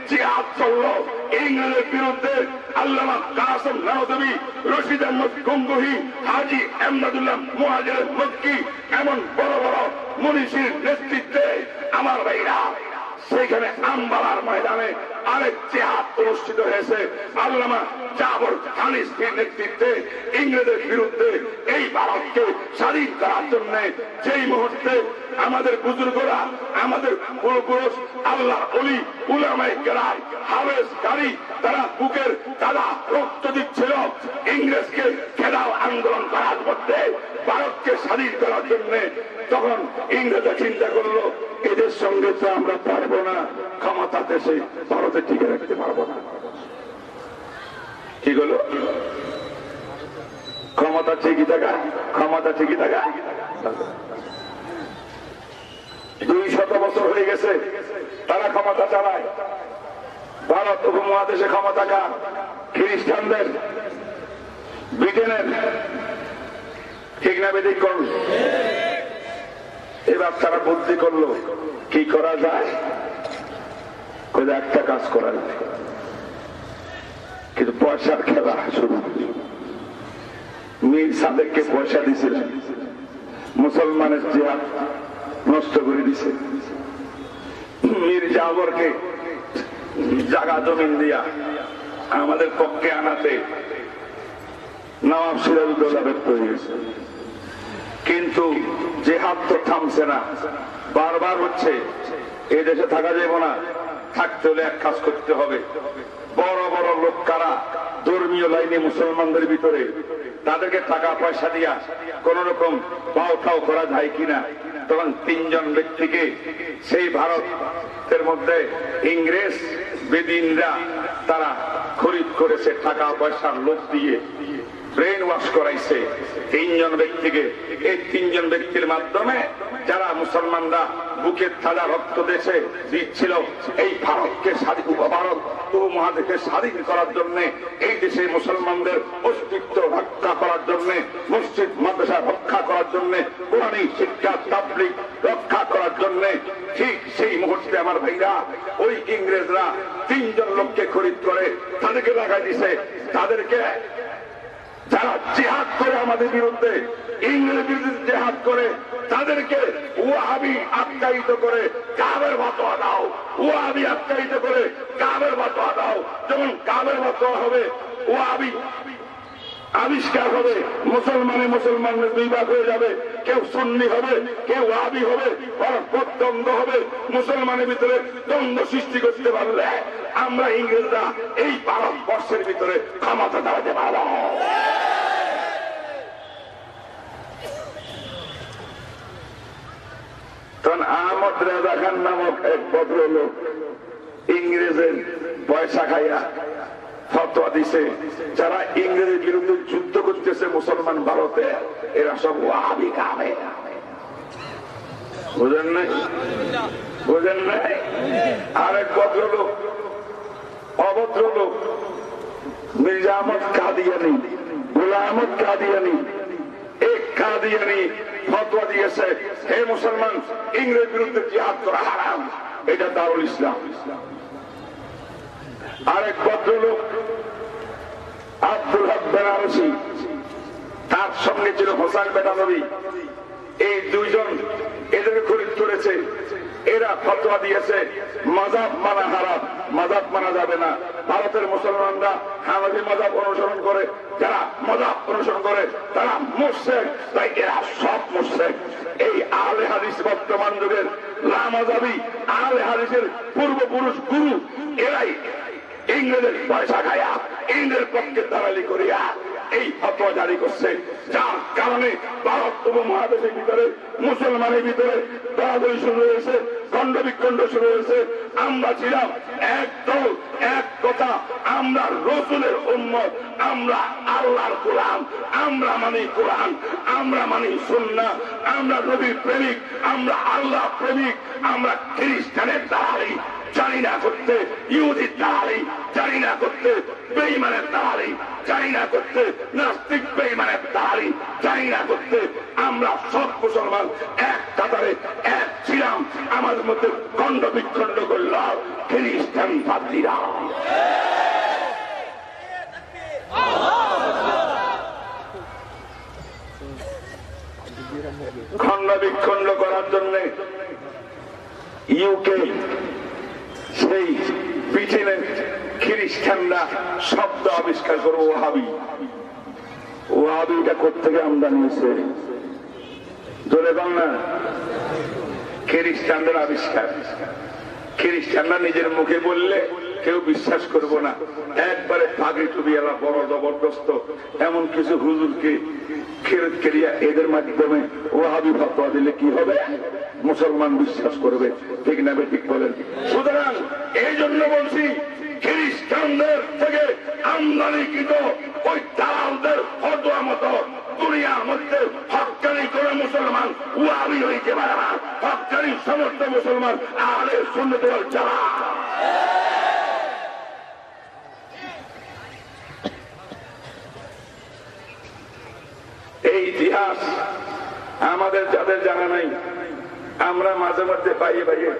জিহাদ চলল ইংরেজের বিরুদ্ধে আল্লামা কাসম নানদেবী রশিদ আহমদ গঙ্গুহি, হাজি আহমদুল্লাহ মুহাজের মক্কি, এমন বড় বড় মনীষীর নেতৃত্বে আমার ভাইরা, সেখানে আমবালার ময়দানে আরেক জেহাদ অনুষ্ঠিত হয়েছে। আল্লামা জাবর নেতৃত্বে ইংরেজের বিরুদ্ধে এই ভারতকে স্বাধীন করার জন্য যেই মুহূর্তে আমাদের বুজুর্গরা, আমাদের পূর্বপুরুষ আল্লাহ অলি উলামাই কেরাম হাবেস গাড়ি তারা বুকের তারা রক্ত দিচ্ছিল ইংরেজকে খেলাও আন্দোলন করার মধ্যে, ভারতকে স্বাধীন করার জন্য তখন ইংরেজরা চিন্তা করল, এদের সঙ্গে তো আমরা পারব না, ক্ষমতা দেশে ভারতে টিকে রাখতে পারব না। কি হলো ক্ষমতা ঠিকই থাকা, ক্ষমতা ঠিকই থাকা। দুই শত বছর হয়ে গেছে, তারা ক্ষমতা চালায়। ভারত উপমহাদেশে ক্ষমতা কার? খ্রিস্টানদের। ব্রিটেনের। ঠিক না, বেদিক করল এবার তারা বুদ্ধি করল, কি করা যায়? একটা কাজ করা কিন্তু পয়সার খেলা শুরু। মীর সাদেককে পয়সা দিছিলেন মুসলমানের জেহাদ নষ্ট করে দিছে মীর জাবরকে জাগা জমিন দিয়া আমাদের পক্ষে আনাতে নবাব সিরাজুদ্দৌলা ব্যক্ত হয়ে গেছে কিন্তু জেহাদ তো থামছে না, বারবার হচ্ছে এই দেশে থাকা যাবে না থাকতে হলে এক কাজ করতে হবে। বড় বড় লোক কারা, ধর্মীয় লাইনে মুসলমানদের ভিতরে, তাদেরকে টাকা পয়সা দিয়া কোন রকম পাও ঠাও করা যায় কিনা? তখন তিনজন ব্যক্তিকে সেই ভারতের মধ্যে ইংরেজ বেদিনরা তারা খরিদ করেছে টাকা পয়সার লোক দিয়ে। ব্রেন ওয়াশ করাইছে। তিনজন ব্যক্তিকে। এই তিনজন ব্যক্তির মাধ্যমে যারা মুসলমানরা বুকের থালা রক্ত দেশে দিচ্ছিল, এই ভারতকে স্বাধীন ভারত উপমহাদেশকে স্বাধীন করার জন্য, এই দেশে মুসলমানদের অস্তিত্ব রক্ষা করার জন্য, মসজিদ, মাদ্রাসা রক্ষা করার জন্য পুরানি শিক্ষা তাবলিক রক্ষা করার জন্য, ঠিক সেই মুহূর্তে আমার ভাইরা, ওই ইংরেজরা তিনজন লোককে খরিদ করে তাদেরকে লাগাই দিছে। তাদেরকে যারা জেহাদ করে আমাদের বিরুদ্ধে, ইংরেজ জেহাদ করে, তাদেরকে ও ওয়াহাবি আখ্যায়িত করে, কাবের ভাতোয়া দাও। ওয়াহাবি আখ্যায়িত করে, কাবের ভাতোয়া দাও। যেমন কাবের ভাতোয়া হবে ও ওয়াহাবি আবিষ্কার হবে, মুসলমানে মুসলমানের দুই ভাগ হয়ে যাবে, কেউ সুন্নি হবে, কেউ আবি হবে, পরস্পর দ্বন্দ্ব হবে, মুসলমানের ভিতরে দ্বন্দ্ব সৃষ্টি করতে পারলে আমরা ইংরেজরা এই ভারতবর্ষের ভিতরে ক্ষমতা দাঁড়াতে পারব। আহমদ রেজা খান নামক এক ভদ্রলোক ইংরেজের পয়সা খাইয়া ফতোয়া দিছে, যারা ইংরেজের বিরুদ্ধে যুদ্ধ করতেছে মুসলমান ভারতে, এরা সব ওয়াহাবি কামে বুঝেন নাই? বুঝেন নাই? আরেক ভদ্রলোক অভদ্র লোক মির্জা আহমদ কাদিয়ানি গোলা কাদিয়ানি, এক কাদিয়ানি ফতোয়া দিয়েছে, হে মুসলমান ইংরেজ বিরুদ্ধে জিহাদ করা হারাম, এটা দারুল ইসলাম। আরেক ভদ্রলোক, আব্দুল হক বেনারসি, তার সঙ্গে ছিল হোসান বেটানবী এই দুইজন এদের খরিদ করেছে এরা ফতোয়া দিয়েছে, মাজাব মানা হারাম, মাজাব মানা যাবে না। ভারতের মুসলমানরা হানাবি মাজাব অনুসরণ করে, যারা মজাব অনুসরণ করে, তারা মরছে তাই এরা সব মরছে এই আলে হাদিস বর্তমান যুগের লামাজাবি আলে হাদিসের পূর্বপুরুষ গুরু, এরাই ইংরেজের পয়সা খায়া ইংরেজের পক্ষে দালালি করিয়া এই ফতোয়া জারি করছে। যার কারণে ভারত উপমহাদেশের ভিতরে, মুসলমানের ভিতরে দলাদলি শুরু হয়েছে খণ্ড বিখণ্ড শুরু হয়েছে। আমরা ছিলাম এক দল, এক কথা, আমরা রসুলের উন্মত আমরা আল্লাহর কোরআন, আমরা মানি কোরআন, আমরা মানি সুন্না আমরা নবীর প্রেমিক, আমরা আল্লাহ প্রেমিক, আমরা খ্রিস্টানের দাঁড়াই জানি না করতে ইহুদির দাঁড়াই জানি না করতে বেইমানের দাঁড়াই জানি না করতে, নাস্তিক বেইমানের দাঁড়াই জানি না করতে, আমরা সব মুসলমান এক কাতারে এক ছিলাম, আমাদের মধ্যে খণ্ড বিখণ্ড করল খ্রিস্টান পাদ্রীরা খণ্ড বিখণ্ড করার জন্য ইউকে সেই ব্রিটেনের খ্রিস্টানরা শব্দ আবিষ্কার করো ওহাবি ওহাবিটা কোথেকে আমদানি হয়েছে? ধরে বাংলা খ্রিস্টানদের আবিষ্কার। খ্রিস্টানরা নিজের মুখে বললে কেউ বিশ্বাস করব না। একবারে পাগড়ি টুবি এলা বড় জবরদস্ত। এমন কিছু হুজুরকে ফেরত কেরিয়া এদের মাধ্যমে ওহাবি ফতোয়া দিলে কি হবে? মুসলমান বিশ্বাস করবে। ঠিক না ঠিক বলেন। সুতরাং এই জন্য বলছি, খ্রিস্টানদের থেকে আমদানিকৃত ওই দালালদের ফতোয়া মতো দুনিয়ার মধ্যে হকানি করে মুসলমান ওয়াবি হইতে পারে না। হকানি সমস্ত মুসলমান আরে সুন্নত যারা এই ইতিহাস আমাদের যাদের জানা নাই, আমরা মাঝে মধ্যে পাইয়ে পাইয়ে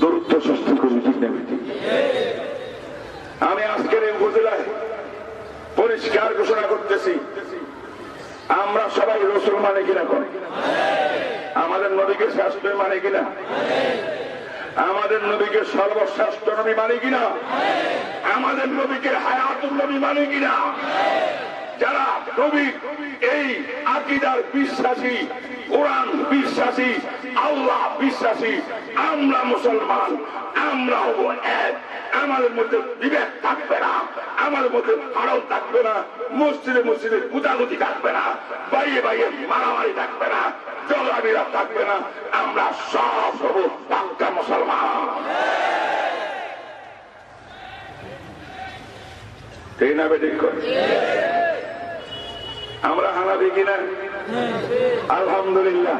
দূরত্ব সৃষ্টি করি, ঠিক না আমি আজকের এই উপজেলায় পরিষ্কার ঘোষণা করতেছি, আমরা সবাই রসুল মানে কিনা করি আমাদের নদীকে শ্রেষ্ঠ মানে কিনা? আমাদের নবীকে সর্বশ্রেষ্ঠ নবী মানে কিনা? আমাদের নবীকে হায়াতুল নবী মানে কিনা? যারা নবীর এই আকিদার বিশ্বাসী, কোরআন বিশ্বাসী, আল্লাহ বিশ্বাসী, আমরা মুসলমান, আমরা হব এক। আমাদের মধ্যে বিবেক থাকবে না আমাদের মধ্যে আড়ল থাকবে না, মসজিদে মসজিদে গুতাগুতি থাকবে না, বাইরে বাইরে মারামারি থাকবে না জলাবিরা থাকবে না, আমরা সব হব পাক্কা মুসলমান। ঠিক না বেঠিক? আমরা হানাবি কিনা? আলহামদুলিল্লাহ,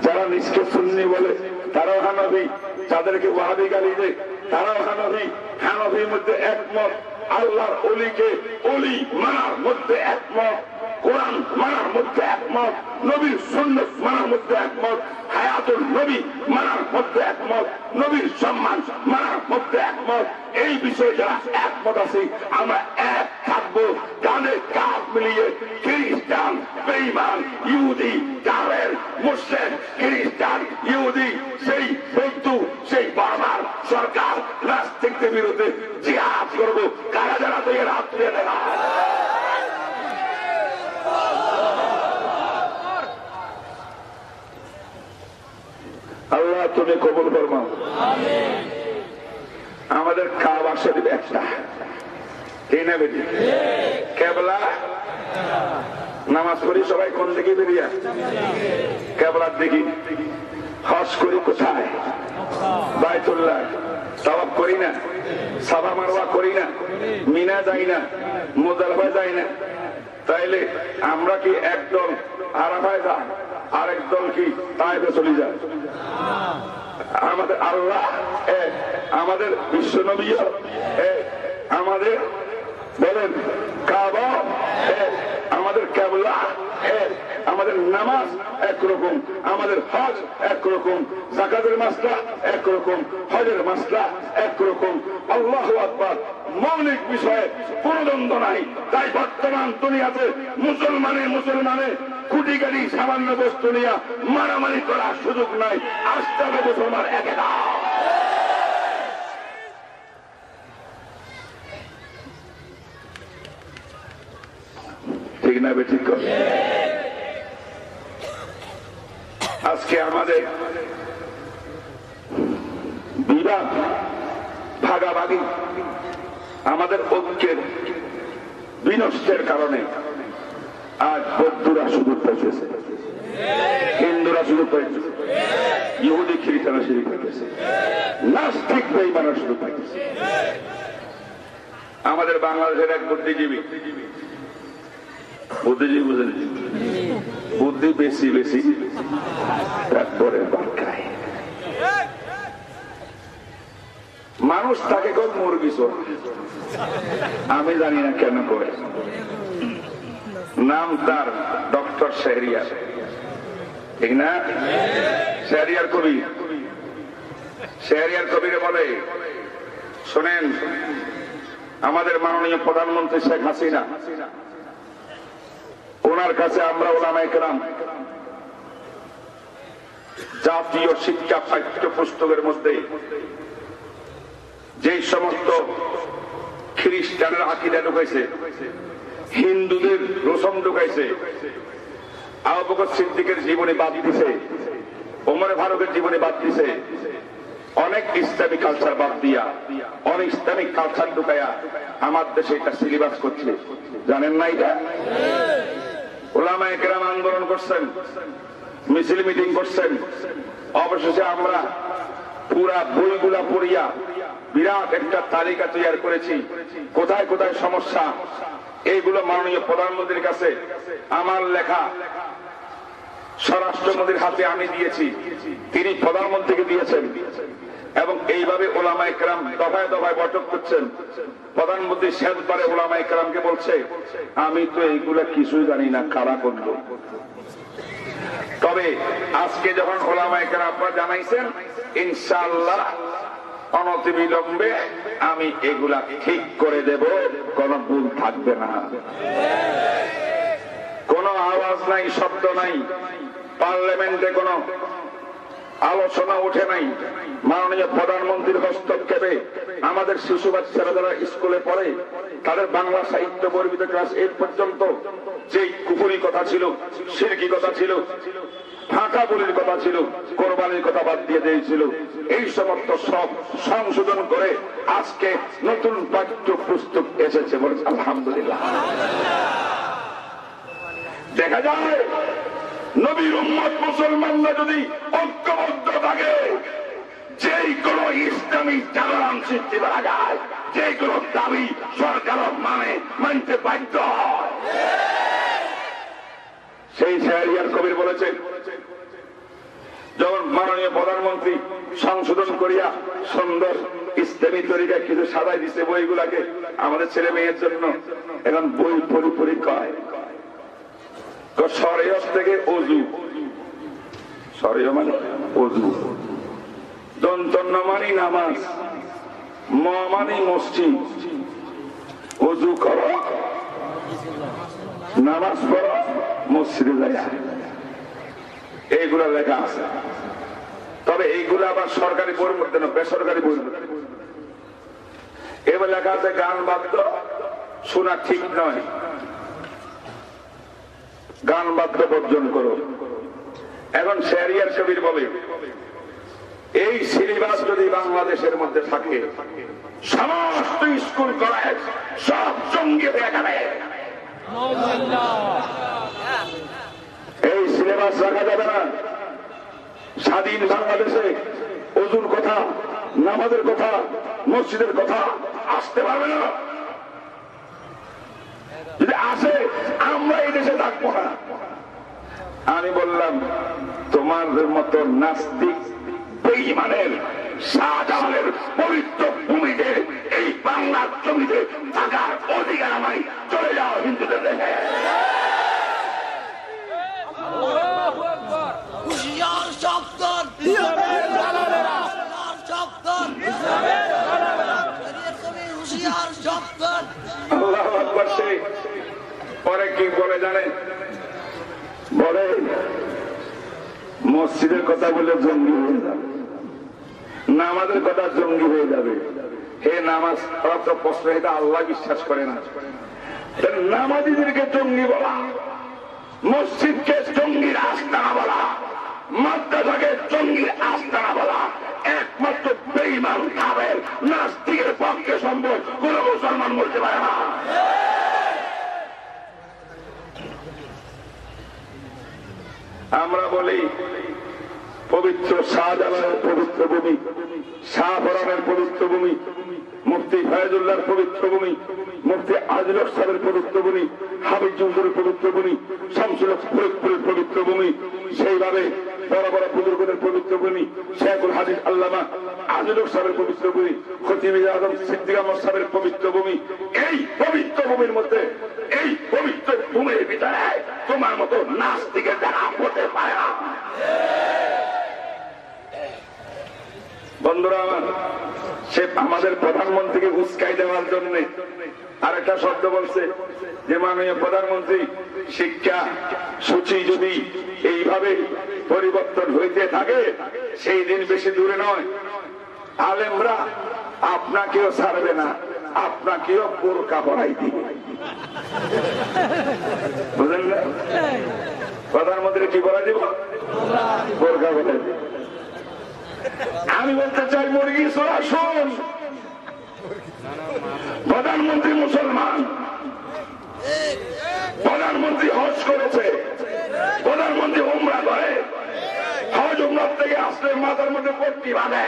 যারা নিজকে সুন্নি বলে, তারাও হানাবি যাদেরকে ওয়াহাবি গালি দেয়, তারাও হানাবি হানাবির মধ্যে একমত, আল্লাহর অলিকে অলি মানার মধ্যে একমত। কোরআন মানার মধ্যে একমত নবীর সুন্নত মানার মধ্যে একমত হায়াতুল নবী মানার মধ্যে একমত, নবীর সম্মান মানার মধ্যে একমত। এই বিষয়ে যারা একমত আছি, আমরা এক থাকব কাঁধে কাঁধ মিলিয়ে খ্রিস্টান বেইমান ইহুদি কাবের মুসলিম, খ্রিস্টান, ইহুদি, সেই বৌদ্ধ, সেই বারবার সরকার নাস্তিকদের বিরুদ্ধে জিহাদ করব। কারা যারা তো এর হাত তুলে দেয় আল্লাহ তুমি কবুল ফরমাও আমাদের কাবা শরীফ একটা। কেবলা? নামাজ সবাই কোন দিকে বেরিয়া? কেবলার দিকে। হস করি কোথায়? তাওয়াব করি না। সাবা মারওয়া করি না। মিনা যাই না। মোজালফা যাই না। তাইলে আমরা কি একদম আরাফায় যাই? আরেক দল কি? তাইবে চলে যায়। আমাদের আল্লাহ আমাদের বিশ্ব নবী আমাদের, বলেন আমাদের কেবলা আমাদের নামাজ একরকম, আমাদের হজ একরকম, জাকাতের মাসলা একরকম, হজের মাসলা একরকম। আল্লাহ আকবর, মৌলিক বিষয়ে কোন দ্বন্দ্ব নাই। তাই বর্তমান দুনিয়াতে মুসলমানে মুসলমানে কুটি গাড়ি সামান্য বস্তু নিয়ে মারামারি করার সুযোগ নাই। আসতে হবে মুসলমান একে ঠিক না ঠিক আজকে আমাদের বিরাট ভাগাভাগি আমাদের ঐক্যের বিনষ্টের কারণে আজ বৌদ্ধরা সুযোগ পাইতেছে। হিন্দুরা সুযোগ পাইতেছে। ইহুদি, খ্রিস্টানরা সুযোগ পাইতেছে। নাস্তিক বেইমানা সুযোগ পাইতেছে। আমাদের বাংলাদেশের এক বুদ্ধিজীবী। বুদ্ধিজীবী বুঝেন বুদ্ধি বেশি বেশি। তারপরে মানুষ তাকে কোন মুরগি আমি জানি না কেন করে নাম তার ডক্টর শেহরিয়ার ঠিক না? শেহরিয়ার কবি। শেহরিয়ার কবিরে বলে, শোনেন, আমাদের মাননীয় প্রধানমন্ত্রী শেখ হাসিনা, ওনার কাছে আমরা ওলামাই কেরাম জাতীয় শিক্ষা পাঠ্য পুস্তকের মধ্যে যেই সমস্ত খ্রিস্টানের আকিদা ঢুকাইছে হিন্দুদের রসম ঢুকাইছে। আবকর সিদ্দিকের জীবনে বাদ দিছে। ওমরে ফারুকের জীবনে বাদ দিছে। অনেক ইসলামিক কালচার বাদ দিয়া, অনেক ইসলামিক কালচার ঢুকাইয়া আমার দেশে এটা সিলেবাস করছে। জানেন না এটা? ওলামায় কেরাম আন্দোলন করছেন, মিছিল মিটিং করছেন। অবশেষে আমরা পুরা বইগুলা পড়িয়া বিরাট একটা তালিকা তৈরি করেছি। কোথায় কোথায় সমস্যা? এইগুলো মাননীয় প্রধানমন্ত্রীর কাছে আমার লেখা স্বরাষ্ট্রমন্ত্রীর হাতে আমি দিয়েছি। তিনি প্রধানমন্ত্রীকে দিয়েছেন এবং এইভাবে ওলামা একরাম দফায় দফায় বৈঠক করছেন। প্রধানমন্ত্রী শেষবারে ওলামা একরামকে বলছে, আমি তো এইগুলা কিছুই জানি না, কারা করল? তবে আজকে যখন ওলামা একরাম আপনারা জানাইছেন ইনশাল্লাহ অনতি বিলম্বে আমি এগুলা ঠিক করে দেব, কোন ভুল থাকবে না। কোন আওয়াজ নাই, শব্দ নাই, পার্লামেন্টে কোন আলোচনা উঠে নাই। মাননীয় প্রধানমন্ত্রীর হস্তক্ষেপে আমাদের শিশু বাচ্চারা যারা স্কুলে পড়ে, তাদের বাংলা সাহিত্য বর্বিত ক্লাস এইট পর্যন্ত যে কুপুরি কথা ছিল, সিরকি কথা ছিল ফাঁকা বলির কথা ছিল, কোরবানির কথা বাদ দিয়ে দিয়েছিল। এই সমস্ত সব সংশোধন করে আজকে নতুন পাঠ্য পুস্তক এসেছে বলে আলহামদুলিল্লাহ। দেখা যায়, নবীর উম্মত মুসলমানরা যদি ঐক্যবদ্ধ থাকে, যেই কোন ইসলামী জাগরণ সৃষ্টি করা যায় যে কোন দাবি সরকার মানে মানতে বাধ্য হয়। সেই শাহরিয়ার কবির বলেছেন যখন মাননীয় প্রধানমন্ত্রী সংশোধন করিয়া সুন্দর ইসলামী তরিকা কিছু সাদাই দিচ্ছে বইগুলাকে, আমাদের ছেলে মেয়ের জন্য এখন বই পরিপরি কয়। সরেয় থেকে অজু। সরেয় মানে অজু। দন্তন্য মানি নামাজ, ম মানি মসজিদ। অজু কর। নামাজ পড়। মসজিদে যায় এইগুলা লেখা আছে। তবে এইগুলা আবার সরকারি বইয়ের মধ্যে না, বেসরকারি মধ্যে। এবার লেখা আছে, গান বাদ্য শোনা ঠিক নয়। গান বাদ্য বর্জন করো। এখন শেরিয়ার কবির বলে, এই সিলেবাস যদি বাংলাদেশের মধ্যে থাকে, সমস্ত স্কুল, কলেজ, সব জঙ্গি হয়ে যাবে এই সিলেবাস রাখা যাবে না। স্বাধীন বাংলাদেশে অজুর কথা, নামাজের কথা, মসজিদের কথা আসতে পারবে না। যদি আসে, আমরা এই দেশে থাকব না। আমি বললাম, তোমার মতো নাস্তিক বেইমানের শাহজাহানের পবিত্র ভূমিতে, এই বাংলার জমিতে থাকার অধিকার আমায় চলে যাও হিন্দুদের দেখে হুশিয়ার সাবধান। হুশিয়ার সাবধান। শরীয়ত কবি হুশিয়ার সাবধান। আল্লাহ আকবর সে পরে কি বলে জানেন? বলে মসজিদের কথা বলে জঙ্গি হয়ে যাবে। নামাজের কথা জঙ্গি হয়ে যাবে। হে নামাজ প্রশ্ন এটা আল্লাহ বিশ্বাস করে না। নামাজিদেরকে জঙ্গি বলা। মসজিদকে জঙ্গির আস্তানা বলা, মাদ্রাসাকে জঙ্গির আস্তানা বলা, একমাত্র বেইমান খাবের নাস্তিকের পক্ষে সম্ভব, কোন মুসলমান বলতে পারে না। আমরা বলি, পবিত্র শাহজালালের পবিত্র ভূমি, শাহফরানের পবিত্র ভূমি মুফতি ফয়েজুল্লাহর পবিত্র ভূমি মুফতি আজল সাহেবের পবিত্র ভূমি হাবিজ চৌধুরীর পবিত্র ভূমি শামসুল ফরিদপুরের পবিত্র ভূমি সেইভাবে বড় বড় বুজুর্গদের পবিত্র ভূমি শেখুল হাদিস আল্লামা আজল সাহেবের পবিত্র ভূমি খতিব আজম সিদ্দিক আহমদ সাহেবের পবিত্র ভূমি এই পবিত্র ভূমির মধ্যে, এই পবিত্র ভূমির ভিতরে তোমার মতো নাস্তিকের দ্বারা হতে পারে না। বন্ধুরা আমার সে আমাদের প্রধানমন্ত্রীকে উস্কাই দেওয়ার জন্য আরেকটা শব্দ বলছে যে মাননীয় প্রধানমন্ত্রী শিক্ষা সূচি যদি এইভাবে পরিবর্তন হইতে থাকে সেই দিন বেশি দূরে নয়। আলেমরা আপনাকেও ছাড়বে না আপনাকেও বোরকা পড়াই দিবে। বুঝলেন না? প্রধানমন্ত্রী কি বলা দিব? বোরকা পড়াই দিব। আমি বলতে চাই মুরগি সোরা শোন। প্রধানমন্ত্রী মুসলমান। প্রধানমন্ত্রী হজ করেছে। প্রধানমন্ত্রী উমরা করে। হজ উমরার থেকে আসলে মাথার মধ্যে পট্টি বাঁধে।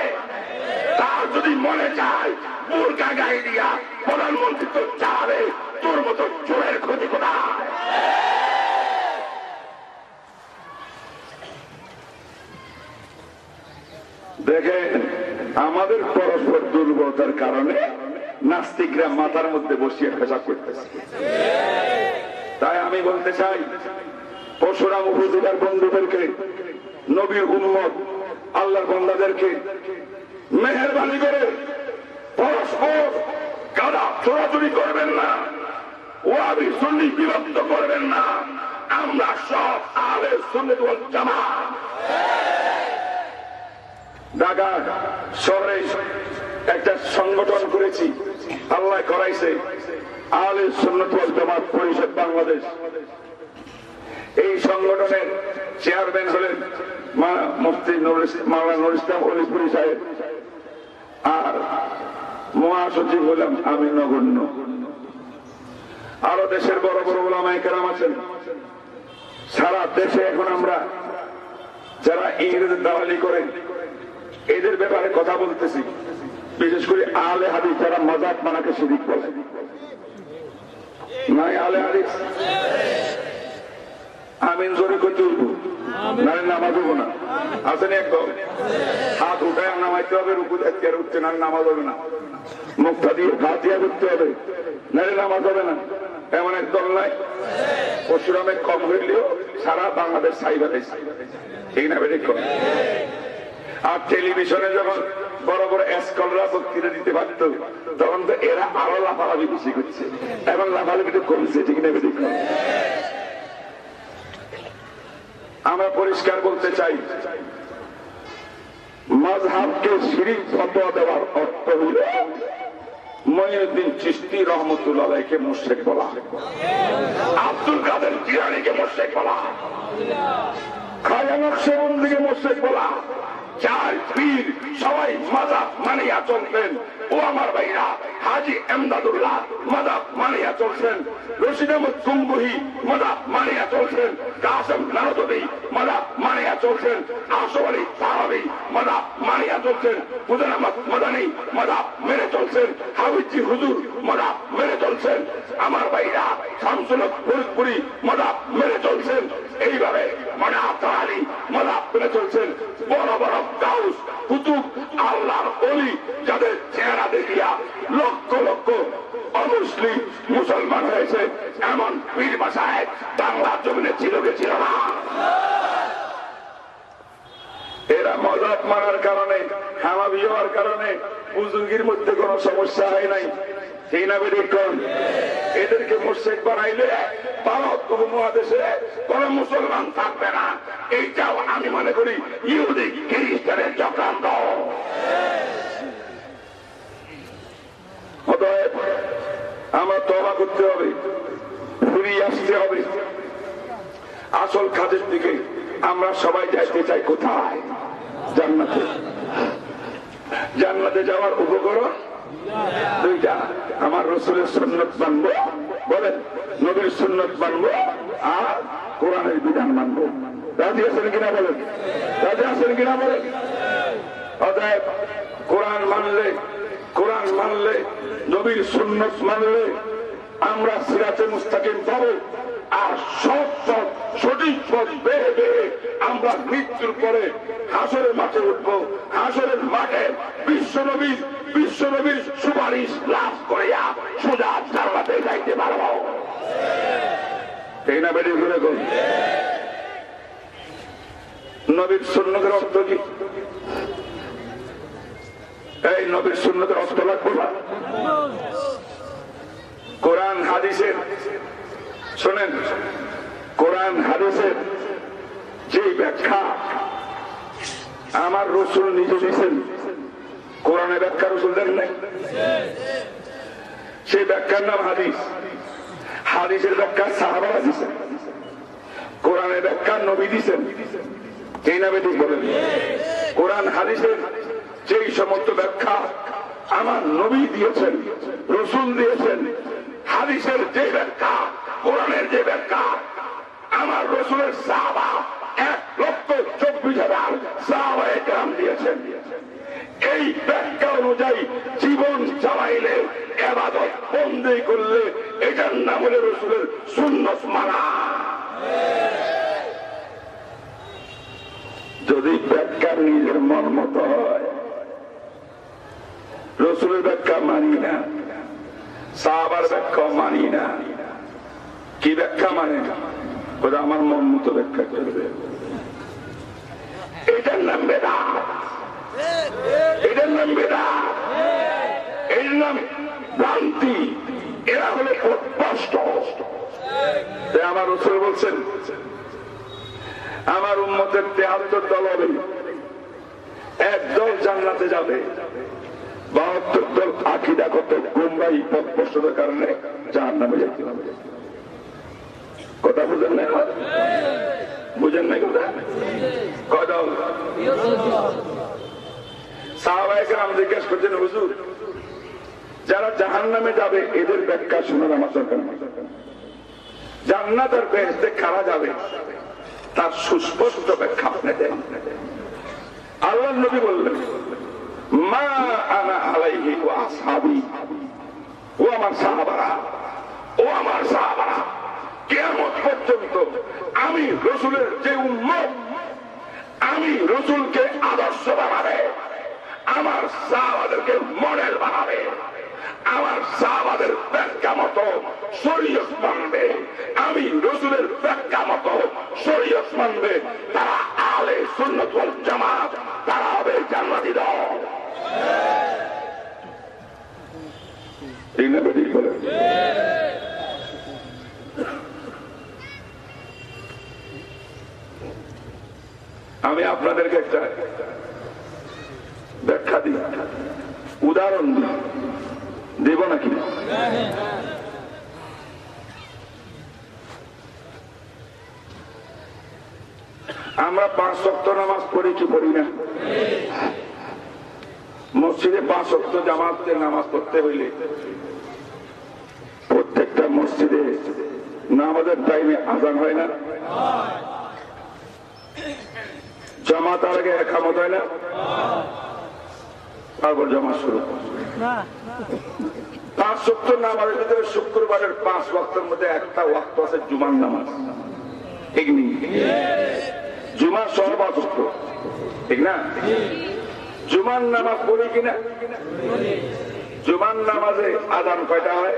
তার যদি মনে চায়, বোরকা গায়ে দিয়া প্রধানমন্ত্রী তো চাবে, তোর মতো চোরের ক্ষতি কোথায়? দেখেন, আমাদের পরস্পর দুর্বলতার কারণে নাস্তিকরা মাথার মধ্যে বসিয়ে পেশাব করতেছে। তাই আমি বলতে চাই, পরশুরাম উপজেলার বন্ধুদেরকে নবীর উন্মত আল্লাহর বন্দাদেরকে মেহরবানি করে পরস্পর গাদা চোরাচুরি করবেন না, ওয়াবি সুন্নি বিভক্ত করবেন না। আমরা সব আলে সুন্নত ওয়াল জামাত। ঢাকা শহরে একটা সংগঠন করেছি। আল্লাহ করাইছে। আলে সুন্নতুল পরিষদ বাংলাদেশ। এই সংগঠনের চেয়ারম্যান হলেন মুফতি মাওলানা নুরুল ইসলাম হলিপুরি সাহেব। আর মহাসচিব হলাম আমি নগণ্য। আরও দেশের বড় বড় ওলামায় কেরাম আছেন। সারা দেশে এখন আমরা যারা ইংরেজের দালালি করেন এদের ব্যাপারে কথা বলতেছি। বিশেষ করে আলে হাদিস যারা মজাক মানাকে শিরিক বলে। নাই আলে হাদিস? আমিন জোরে করতে উঠব নারে নামাজ হব না। আসেন একদম হাত উঠায় নামাইতে হবে রুকু দেখতে আর উঠতে না নামাজ হবে না। মুখটা দিয়ে হাত করতে হবে। নারে নামাজ হবে না। এমন এক দল নাই। পরশুরামে কম হইলেও সারা বাংলাদেশ সাইবাতে ঠিক না বেঠিক আর টেলিভিশনে যখন বড় বড় এসকলরা বক্তৃতা দিতে পারত, তখন তো এরা আরও লাফালাফি বেশি করছে এখন লাফালাফিটা কমছে, ঠিক না আমরা পরিষ্কার বলতে চাই মজহাবকে শিরিক ফতোয়া দেওয়ার অর্থ হইল মঈনুদ্দিন চিস্তি রহমতুল্লাহকে মুশেক বলা। আব্দুল কাদের জিরানিকে মুশেক বলা। খাজা নকশবন্দিকে মুশেক বলা। চার পীর সবাই মাজা মানিয়া চলতেন ও আমার ভাইরা, হাজি এমদাদুল্লাহ, মাদাব মানিয়া চলছেন। রশিদ আহমদ কুম্বুহি মাদাব মানিয়া চলছেন। কাসম নারদবী মাদাব মানিয়া চলছেন। আসফ আলী সাহাবি, মাদাব মানিয়া চলছেন। হুসেন আহমদ মাদানি, মাদাব মেনে চলছেন। হাবিজি হুজুর, মাদাব মেনে চলছেন। আমার ভাইরা, শামসুল ফরিদপুরি, মাদাব মেনে চলছেন। এইভাবে মানে আফতার আলী, মাদাব মেনে চলছেন। বড় বড় গাউস কুতুব, আল্লাহর অলি যাদের চেহারা দেখিয়া লক্ষ লক্ষ অমুসলিম মুসলমান হয়েছে। এমন পীর বাসায় বাংলা জমিনে ছিল কে ছিল না? এরা মজাব মারার কারণে, হামাবি হওয়ার কারণে বুজুর্গির মধ্যে কোনো সমস্যা হয় নাই। সেই নামে দেখুন এদেরকে মুর্শেক বানাইলে ভারত উপমহাদেশে কোন মুসলমান থাকবে না। এইটাও আমি মনে করি ইহুদি, খ্রিস্টানের চক্রান্ত। অতএব আমরা তবা করতে হবে, ফিরিয়ে আসতে হবে। আসল কাজের দিকে আমরা সবাই যাইতে চাই কোথায়? জান্নাতে। জান্নাতে যাওয়ার উপকরণ দুইটা। আমার রসুলের সুন্নত মানবো, বলেন, নবীর সুন্নত মানবো আর কোরআনের বিধান মানবো। রাজি আছেন কিনা বলেন? রাজি আছেন কিনা বলেন? অতএব কোরআন মানলে কোরআন মানলে, নবীর সুন্নত মানলে আমরা সিরাজে মুস্তাকিম পাবো। আর সব পথ, সঠিক পথ বেয়ে বেয়ে আমরা মৃত্যুর পরে হাসরের মাঠে উঠবো। হাসরের মাঠে বিশ্বনবীর বিশ্বনবীর সুপারিশ লাভ করিয়া সোজা জানলাতে যাইতে পারব। এই না বেরিয়ে ঘুরে কোন নবীর সুন্নতের অর্থ কি? এই নবীর সুন্নতের অর্থ লাগবে না। কোরআন, হাদিসের, শোনেন, কোরআন, হাদিসের যে ব্যাখ্যা আমার রসুল নিজে দিয়েছেন, কোরআনের ব্যাখ্যা রসুল দেন নাই। সেই ব্যাখ্যার নাম হাদিস। হাদিসের ব্যাখ্যা সাহাবারা দিছেন কোরআনের ব্যাখ্যা নবী দিছেন এই নামে ঠিক বলেন। কোরআন, হাদিসের যেই সমস্ত ব্যাখ্যা আমার নবী দিয়েছেন, রসুল দিয়েছেন, হাদিসের যে ব্যাখ্যা, কোরআনের যে ব্যাখ্যা, আমার রসুলের সাহাবা এক লক্ষ চব্বিশ হাজার সাহাবায় গ্রাম দিয়েছেন। এই ব্যাখ্যা অনুযায়ী জীবন চালাইলে, এবাদত বন্দি করলে এটার নাম হলে রসুলের সুন্নত মানা। যদি ব্যাখ্যা নিজের মন মতো হয় রসুলের ব্যাখ্যা মানি না, সাহাবার ব্যাখ্যা মানি না। কি ব্যাখ্যা মানে? ওরা আমার মন মতো ব্যাখ্যা করবে। এটার নাম বেদা এটার নাম বেদা এর নাম ভ্রান্তি। এরা হলে স্পষ্ট আমার রসুল বলছেন, আমার উন্মতের তেহাত্তর দল হবে। এক দল জান্নাতে যাবে। বাহাত্তর পথ প্রশ্নের কারণে জাহান নামে যেতে হবে কথা বুঝেন বুঝেন না কথা? যারা জাহান নামে যাবে, এদের ব্যাখ্যা শোনার আমার দরকার নেই। জান্নাত আর খারা যাবে? তার সুস্পষ্ট ব্যাখ্যা আল্লাহ নবী বললেন ও আমার ও আমার কেমন আমি রসুলের যে উন্মত আমি রসুলকে আদর্শ বানাবে, আমার সাহাবাদেরকে মডেল বানাবে। আমার সাহাবাদের ব্যাখ্যা মতো শরীয়ত মানবে। আমি রসুলের ব্যাখ্যা মতো শরীয়ত মানবে। তারা আলে সুন্নত জামাত, তারা হবে জান্নাতি দল। আমি আপনাদেরকে একটা ব্যাখ্যা দিই, উদাহরণ দিই। দেব নাকি? আমরা পাঁচ সপ্তাহ নামাজ পড়ি কি পড়ি না? মসজিদে পাঁচ সপ্তাহ জামাতে নামাজ পড়তে হইলে প্রত্যেকটা মসজিদে নামাজের টাইমে আজান হয় না? জামাত আগে একামত হয় না? তারপর জমা শুরু। পাঁচ সপ্তাহ নামাজের ভিতরে শুক্রবারের পাঁচ ওয়াক্তের মধ্যে একটা ওয়াক্ত আছে জুমার নামাজ। ঠিক নেই? জুমার সহ পাঁচ ঠিক না? জুমার নামাজ পড়ি কিনা? জুমার নামাজে আদান কয়টা হয়?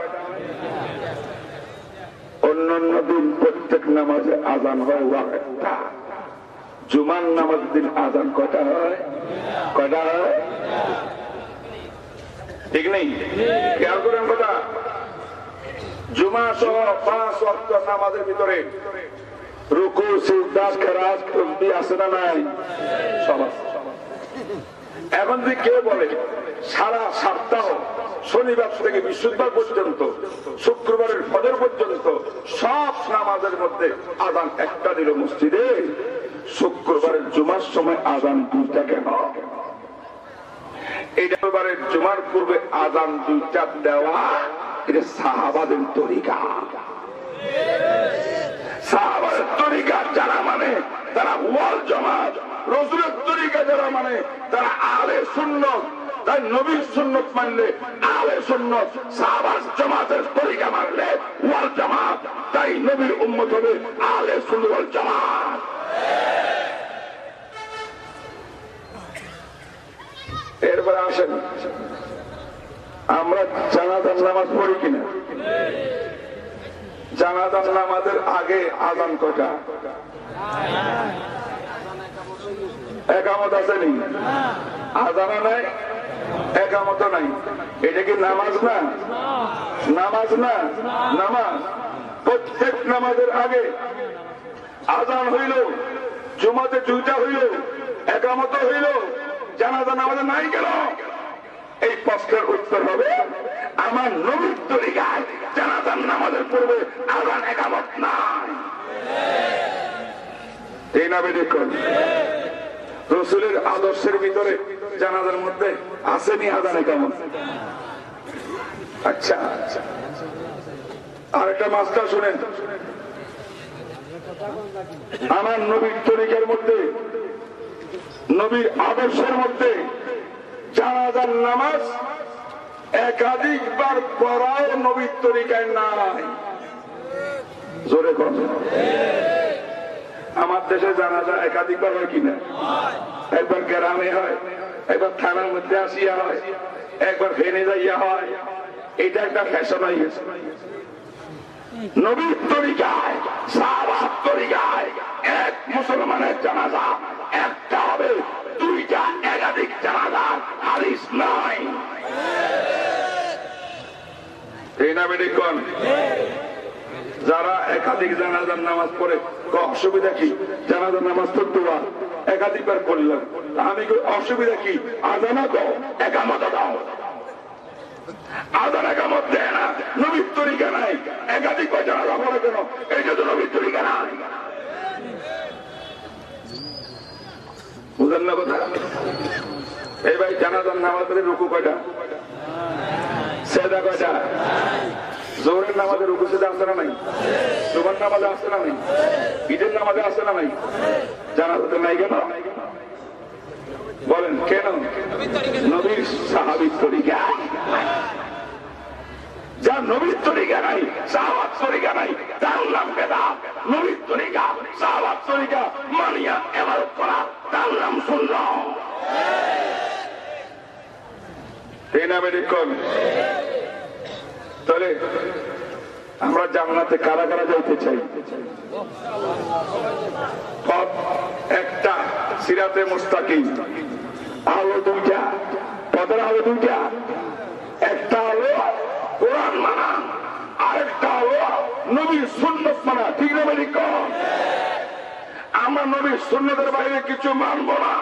অন্যান্য দিন প্রত্যেক নামাজে আদান হয় ওয়াক্তটা। জুমার নামাজ দিন আজান কয়টা হয়? কয়টা হয়? ঠিক নেই? খেয়াল করেন কথা। জুমা সহ পাঁচ অক্ট নামাজের ভিতরে রুকু সিদ্ধাস খেরাজ তসবি আছে না নাই? সব এখন যদি কেউ বলে, সারা সপ্তাহ শনিবার থেকে বৃহস্পতিবার পর্যন্ত, শুক্রবারের ফজর পর্যন্ত সব নামাজের মধ্যে আদান একটা দিল মসজিদে শুক্রবারের জুমার সময় আদান দুইটা কেন? এইবারের জুমার পূর্বে আদান দুইটা দেওয়া, এটা সাহাবাদের তরিকা। মানে মানে তাই নবীর সুন্নত মানলে আলে ওয়াল জামাত। হবে আলে জামাত। এরপরে আসেন। আমরা জানাজার নামাজ পড়ি কিনা? জানাজার নামাজের আগে আজান কটা একামত আসেনি আজানা নাই একামত নাই। এটা কি নামাজ না? নামাজ না? নামাজ। প্রত্যেক নামাজের আগে আজান হইল। জুমাতে দুইটা হইল, একামত হইল, জানাজা নামাজে নাই কেন? এই প্রশ্নের উত্তর হবে, আমার নবীর তরিকায় জানাজার নামাজের পূর্বে আজান একামত নাই। এই নামে দেখুন রসুলের আদর্শের ভিতরে জানাজার মধ্যে আসেনি আজান একামত। আচ্ছা আরেকটা মাস্টার শুনেন। আমার নবীর তরিকার মধ্যে, নবীর আদর্শের মধ্যে জানাজার নামাজ একাধিকবার পড়াও নবীর তরিকায় নাই। জোরে কর আমার দেশে জানাজা একাধিকবার হয় কিনা? একবার গ্রামে হয়, একবার থানার মধ্যে আসিয়া হয়, একবার ফেনে যাইয়া হয়, এটা একটা ফ্যাশন হয়ে গেছে নবীর তরিকায় তরিকায় এক মুসলমানের জানাজা, একটা হবে, দুইটা একাধিক জানাজার হারিস এই যারা একাধিক জানাজার নামাজ পড়ে অসুবিধা কি? জানাজার নামাজ তো দোয়া একাধিকবার করলাম আমি অসুবিধা কি? আজানা দাও একামত দাও। আদান একামত দেয় না। নবীর তরিকা নাই। একাধিক জানাজা পড়ে কেন এই যে তো নবীর তরিকা নাই। বুঝলেন না কথা? এই ভাই জানাজার নামাজের রুকু কয়টা? সেদা কয়টা? জোরের নামাজে রুকু সেদা আসে না নাই? তোমার নামাজে আসে না নাই? ঈদের নামাজে নাই কেন? বলেন, কেন নবীর সাহাবির তরিকা? যা নবীর তরিকা নাই সাহাবাত তরিকা নাই, তার নাম বেদা। নবীর তরিকা সাহাবাত তরিকা মানিয়া এবার করা, তার নাম শূন্য এই নামে লিখন তাহলে আমরা জান্নাতে কারা কারা যাইতে চাই? একটা সিরাতে মুস্তাকিম। আলো দুইটা পথের আলো দুইটা। একটা হলো কোরআন মানা, আরেকটা হলো নবীর সুন্নত মানা, ঠিক না বেরি আমরা নবীর সুন্নতের বাইরে কিছু মানবো না,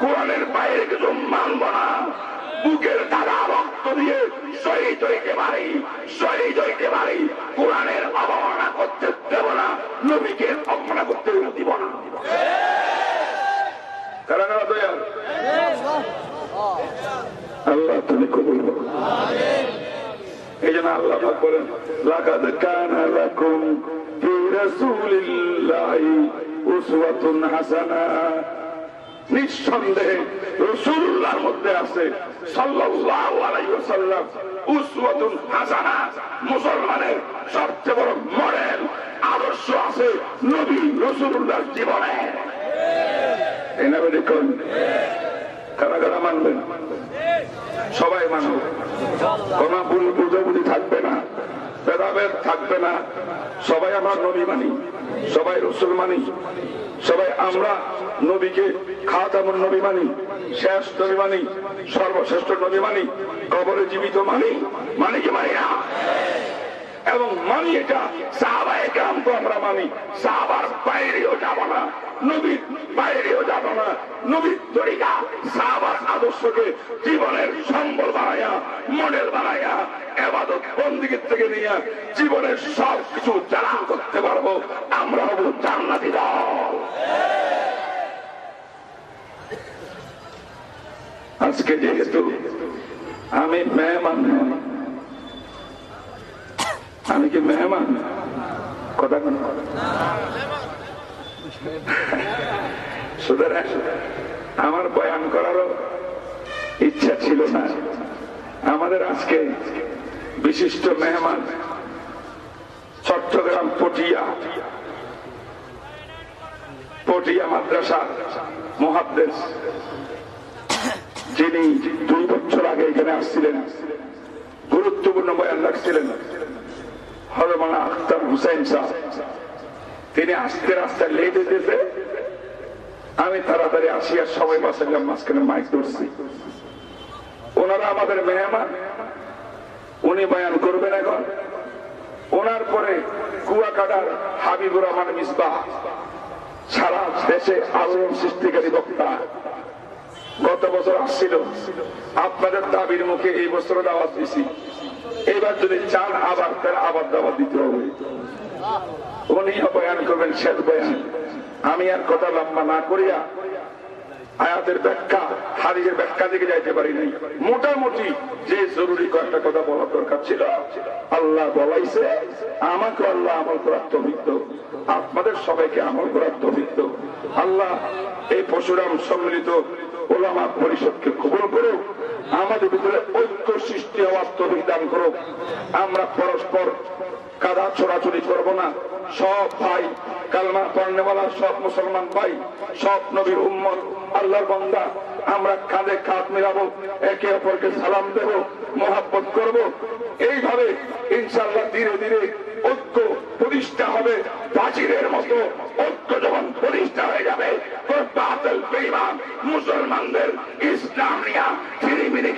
কোরআনের বাইরে কিছু মানবো না। বুকের দাদা রক্ত দিয়ে শহীদ হইতে পারি, শহীদ হইতে পারি, কোরআনের অবমাননা করতে দেব না, নবীকে অবমাননা করতে দিব না। কারণ দয়াল। আল্লাহ তুমি কবুল করো এই জন্য আল্লাহ বলেন, লাকাদ কানা লাকুম ফি রাসূলিল্লাহি উসওয়াতুন হাসানা। নিঃসন্দেহে রসুল্লাহর মধ্যে আছে ওয়াসাল্লাম উসওয়াতুন হাসানা। মুসলমানের সবচেয়ে বড় মডেল আদর্শ আছে নবী রসুল্লাহর জীবনে। এই নামে দেখুন কারা কারা মানবেন? সবাই মানব। কোন বুঝাবুঝি থাকবে না। ভেদাভেদ থাকবে না। সবাই আমরা নবী মানি। সবাই রসুল মানি। সবাই আমরা নবীকে খাতামুন নবী মানি। শেষ নবী মানি। সর্বশ্রেষ্ঠ নবী মানি। কবরে জীবিত মানি। মানি কি মানি না এবং মানি এটা। সাহাবায় গ্রামকে আমরা মানি। সাহাবার বাইরেও যাব না। নবীর বাইরেও যাব না। নবীর তরিকা সাহাবার আদর্শকে জীবনের সম্বল বানাইয়া মডেল বানাইয়া এবাদত থেকে নিয়ে জীবনের সব কিছু চালান করতে পারব আমরা জান্নাতি দল। আজকে যেহেতু আমি মেহমান নই, আমি কি মেহমান। কথা কোন। আমার বয়ান করারও ইচ্ছা ছিল না। আমাদের আজকে বিশিষ্ট মেহমান চট্টগ্রাম পটিয়া। পটিয়া মাদ্রাসা মহাদ্দেশ। যিনি দুই বছর আগে এখানে আসছিলেন। গুরুত্বপূর্ণ বয়ান রাখছিলেন। হরমানা আখতার সাহ তিনি আসতে রাস্তায় লেট দিতেছে আমি তাড়াতাড়ি আসিয়ার সময় বাসালাম মাঝখানে মাইক ধরছি। ওনারা আমাদের মেহমান, উনি বয়ান করবেন এখন। ওনার পরে কুয়াকাটার হাবিবুর রহমান মিসবাহ, সারা দেশে আলোড়ন সৃষ্টিকারী বক্তা। গত বছর আসছিল। আপনাদের দাবির মুখে এই বছর দাওয়াত দিছি। এবার যদি চান, আবার তার আবার দাওয়াত দিতে হবে। উনিও বয়ান করবেন, শেষ বয়ান আমি আর কথা লম্বা না করিয়া আয়াতের ব্যাখ্যা, হাদিসের ব্যাখ্যা দিকে যাইতে পারি নাই মোটামুটি যে জরুরি কয়েকটা কথা বলার দরকার ছিল, আল্লাহ বলাইছে, আমাকে আল্লাহ আমল করার তভিত আপনাদের সবাইকে আমল করার তভিত আল্লাহ এই পশুরাম সম্মিলিত ওলামা পরিষদকে কবল করুক আমাদের ভিতরে ঐক্য সৃষ্টি হওয়ার তভিক দান করুক। আমরা পরস্পর কাদা ছোড়াছুরি করব না? সব ভাই, কালমা পড়নেওয়ালা, সব মুসলমান ভাই, সব নবীর উম্মত, আল্লাহর বন্দা। আমরা কাঁধে কাঁধ মিলাবো, একে অপরকে সালাম দেব, মোহাব্বত করব। এইভাবে ইনশাল্লাহ ধীরে ধীরে ঐক্য প্রতিষ্ঠা হবে। বাজিরের মতো ঐক্য যখন প্রতিষ্ঠা হয়ে যাবে মুসলমানদের ইসলাম নিয়া ফিরিমিরি